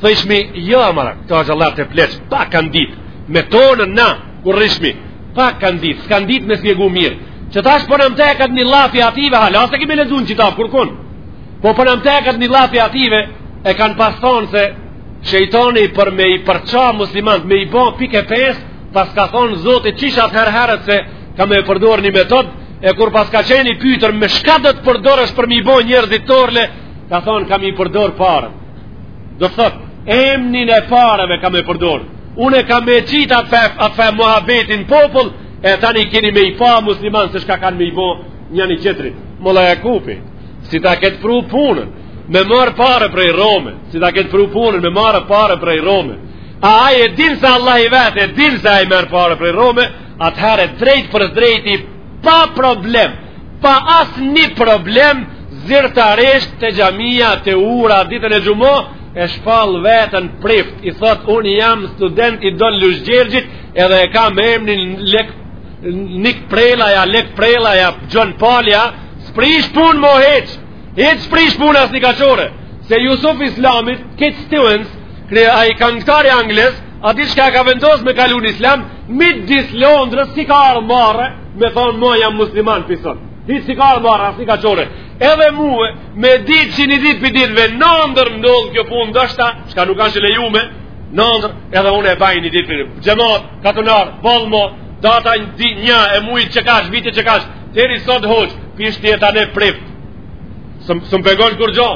Speaker 1: thojshmi ja more, kta hoxhallarët pleq pak kanë ditë me tonën na kur rrishmi, pak kanë ditë, s'kanë ditë me spjegu mirë. Që tash po na më teket një llaf i atyve, hala s'e kemi lexuar në qitab kurkun Po për amtekët një lapi ative e kanë pas thonë se shejtoni për me i përça muslimant, me i bo pikë e pesë, paska thonë Zotit qysh atëherë herët se kam me përdor një metodë, e kur paska qenë i pytur me çka do të përdorësh për me i bo njerëzit torle, ka thonë kam me i përdor paren. Do thotë, emnin e pareve kam me përdor. Unë kam me qitë atë fe, atë fe muhabet n'popull, e tani keni me i pa muslimant se çka kanë me i bo njëni-tjetrit. Molla Jakupi. si ta ketë pru punën, me marrë pare prej Rome, si ta ketë pru punën, me marrë pare prej Rome, a ai e din se Allahi vetë e din se ai merr pare prej Rome, atëherë drejtpërdrejti, pa problem, pa asnjë problem, zyrtarisht te xhamia, te ura, ditën e xhuma, e shpall veten prift, i thotë, unë jam student i Don Lush Gjergjit, edhe e kam emnin Lek, Nik Prelaja, Lek Prelaja, Gjon Palja, S'prish punë mo hiç, hiç s'prish punë asnjë kachore, se Jusuf Islamit, Cat Stevens, kre ai kangtari anglez, a dit çka ka vendos me kalu n'islam, midis Londrës, s'i ka ardhë marre me thonë mo jam musliman pison. Hiç s'i ka ardhë marre, asnjë kachore. Edhe mu, me ditë që një ditë prej ditëve, në ndër ndodh kjo punë ndoshta, çka nuk asht e lejume, në ndër, edhe unë e baj një ditë për xhemat, katunarë, balmo, data një e mujit që kesh, vitit që kesh, Deri sot hoxhë, pishti e tane prift. S'më pengon kurgjo.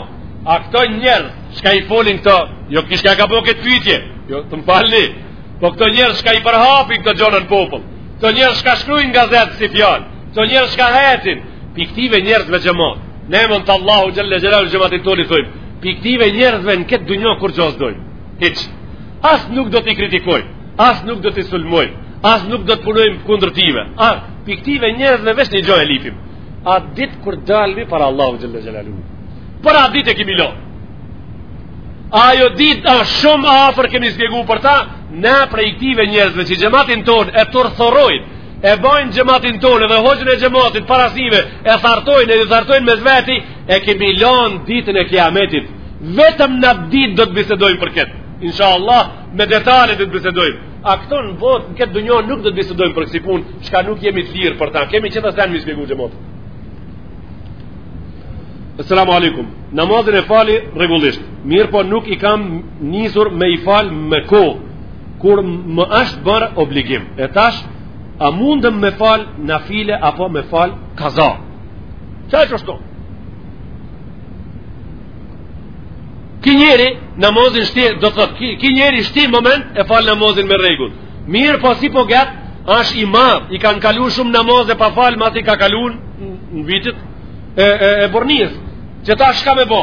Speaker 1: A këto njerëz, çka i folin këto, jo ky çka ka bo këtë pytje, jo të më falni, po këto njerëz çka i përhapin këto gjona n'popull, këto njerëz çka shkrujnë n'gazetë ksi fjalë, këto njerëz çka hetin, pi ktive njerëzve, xhemat, n'emën të Allahut xhelle xhelaluhu, xhematit tonë i thojmë, pi ktive njerëzve në këtë dunjo kurgjo s'dojmë, hiç. As nuk do t'i kritikojmë, as nuk do t'i sulmojmë, as nuk do të punojmë kundër tive. A pi ktive njerëzve veç një gjë e lypim. A dit kur dalmi para Allahut xhelle xhelaluhu. Për a dit e kemi lënë. Ajo dit a shumë afër kemi zgjegu për ta, na prej tive njerëzve që xhematin tonë e torturojnë e bajnë xhematin tonë dhe hoxhën e xhematit para syve e thartojnë e thartojnë mes veti e kemi lanë ditën e kiametit vetëm n'a ditë do të bisedojmë për këtë Insha Allah, me detale do të bisedojmë. A këtu në botë, në këtë dunjo, nuk do të bisedojmë për kësi punë, çka nuk jemi të lirë për ta. Kemi tjetër sen m'i shpjegu, xhemat. Assalamu alaikum. Namazin e fali rregullisht. Mirëpo nuk i kam nisur me i fal me kohë, kur më ashtë bërë obligim. E tash, a mundem me fal nafile apo me fal kaza? Qa e që shtonë? Ki njeri namazin shti, do thot, ki, ki njeri shti moment e fal namazin me rregull. Mirëpo si po gat, asht i madh, i kanë kalu shumë namaze pa fal, masi ka kalu në vitet e e, e burrnis. Qetash shka me bo.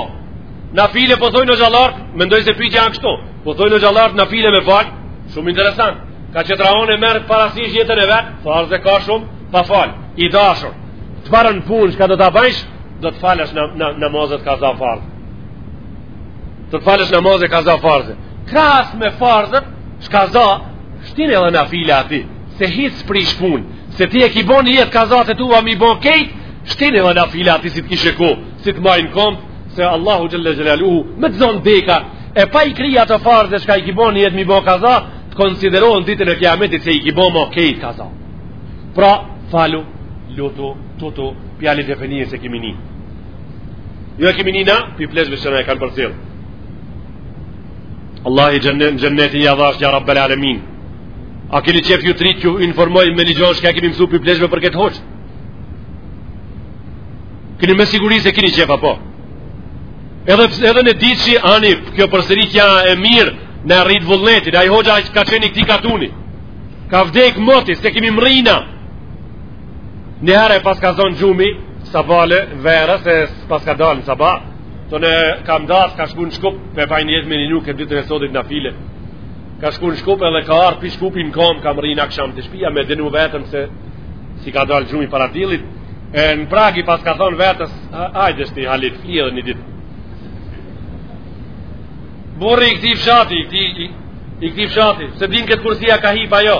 Speaker 1: Nafile po thojnë hoxhallart, mendoj se pyetja janë kështu. Po thojnë hoxhallart nafile me fal, shumë interesant. Ka që traon e merr parasysh jetën e vet, farë dhe ka shumë, pa falë, i dashur. Të parën punë, shka do të bajsh, do të falësh në në namazet kaza farz. Do të falësh namazet kaza farz. Krahas me farzet kaza, shtin edhe nafile aty, se hiç s'prish pun, se ti e ke bo nijet kazat e tua mi bo kejt, shtin edhe nafile aty si të kishe ku, si të majnë komt, se Allahu xhelle xhelaluhu me t'zon deka e pa i kry ato farze shka i ki bo nijet mi bo kaza të konsiderohen ditën e kiametit se i ki bo kejt kaza pra falu lutu Lutu, pi Halit efenije s'e kemi ni. Jo e kemi ni na, pi pleqve ç'na e kanë përcjell. Allahi xhennet, xhenneti ja dhasht, ja rabbel alemin. A keni qef ju t'rit t'ju informoj me nigjo shka kemi mësu pi pleqve për këtë hoxhë? Keni me siguri se keni qef apo? Edhe, edhe në e dishi ani, kjo përsëritja e mirë, na e rrit vullnetin, ai hoxha ka qen i këtij katuni. Ka vdek moti, s'e kemi mrri na. Njëherë e paska zonë gjumi, sabale, verës, s'paska dalë në sabah, të në kam dasë, ka shku në Shkup, me pa një jetë me një nuk e ditë në sotit nafile, ka shku në Shkup edhe ka ardh pi Shkupi në kom, ka mrri në aksham te shpia, me dënu veten se s'i ka dalë gjumi para dillit, e në pragi paska thonë vetes, ajde shti Halit, fli edhe një ditë. Burri i këti fshati, i këti fshati, s'e di n'këtë kursi a ka hip a jo,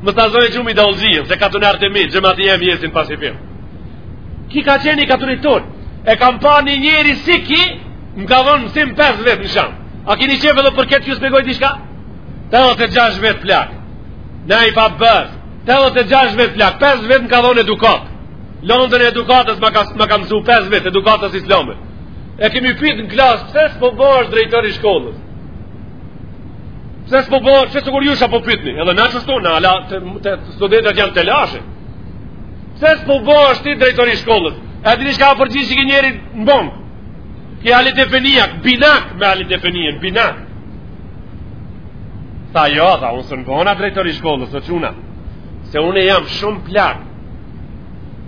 Speaker 1: Më të zojë gjumi dauzijën, se ka të në artemi, xhemati jem jesin pas i firë. Ki ka qenë i katunit tonë, e kam pa një njeri si ki, më ka dhonë mësim 5 vjet në Sham. A kini qef edhe për këtë ju shpjegoj diçka? 86 vjet plak, ne i pa bërë, 86 vjet plak, 5 vjet më ka dhonë edukat. Lëndën e edukatës më ka, ka mësu 5 vjet, edukatës islame. E kemi pit në klasë, pse s'po bohesh drejtor i shkollës? Pse s'po bo, pse sikur ju shka po pyetni? Edhe na qashtu na ala të, të studentët janë telashe. Pse s'po bohesh ti drejtori i shkollës? A dini çka përgjigje ki njeri m'bon? Ki Halit efenia, binjak me Halit efenien, binjak. Tha jo, tha, unë s'un bona drejtori i shkollës, o çuna, se unë jam shumë plak,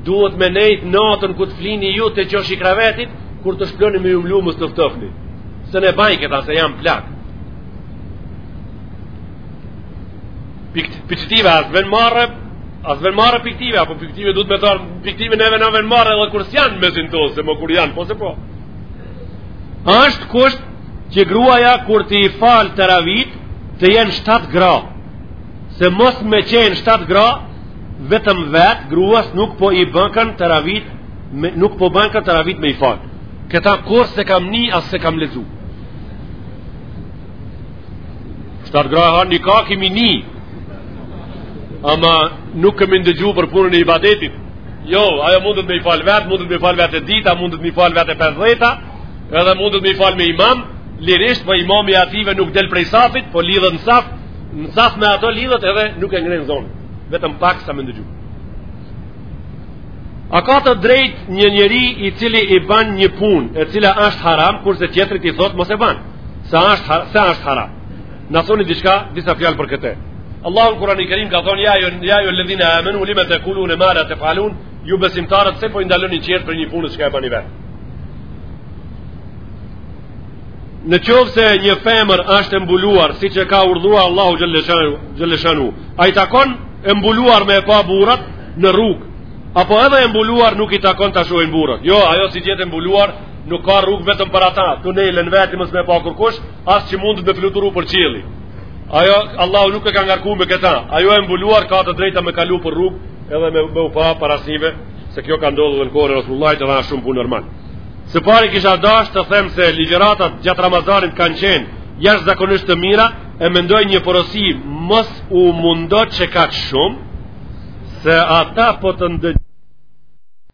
Speaker 1: duhet me nejtë natën kur të flini ju te qoshi kravetit kur të shploni me ju mlu mos të ftofni se ne baj këta se jam plak pi ktyve a s'ven marre a s'ven marre pi ktyve apo pi ktyve duhet me të ardhë pi ktyve neve na ven marre dhe kur s'janë me zintos se më kur janë po se po është kusht që gruaja kur t'i falë teravitë të jenë 7 gra se mos me qenë 7 gra vetëm vet gruas nuk po i bënkan teravitë me, nuk po bënkan teravitë me i fal këta kurrë s'e kam ni as s'e kam lexu shtat gra han ni ka kimi ni ama nuk kemi ndëgju për punën e ibadetit jo ajo mundet me i fal vet mundet me i fal vet e dyta mundet me i fal vet e 50 edhe mundet me i fal me imam lirisht po imami i atyve nuk del prej safit po lidhet në saf në saf me ato lidhet edhe nuk e ngrenë zonë vetëm pak sa me ndëgju a ka të drejtë një njeri i cili i ban një punë e cila ashtë haram kurse tjetrit i thotë mos e ban se ashtë, se ashtë haram na thoni diçka disa fjalë për këte Allahu në Kurani Kerim ka thonë ja ejju, ja ejjuhel ledhine amenu lime tekulune ma la tefalun ju besimtarët pse po i ndaloni tjerët për një punë që ka e bani vetë në qoftë se një femër është e mbuluar siç ka urdhëru Allahu xhel-le shanuhu a i takon e mbuluar me e pa burrat në rrugë apo edhe e mbuluar nuk i takon ta shohin burrat jo, ajo si t'jetë e mbuluar nuk ka rrugë vetëm për ata tunele vetëm mos me pa kërkush as që mundet me fluturu për qielli ajo, Allahu nuk e ka ngarku me këta ajo e mbuluar ka të drejtë me kalu për rrugë edhe me, me u pa prej atyve se kjo ka ndodhë dhe në kohë të Resulullahit edhe a shumë punë normale Së pari kisha dashtë të them se ligjëratat gjatë Ramazanit kanë qenë jashtëzakonisht të mira e mendoj një porosi mos u mundo qekaq shumë se ata po të ndëgjë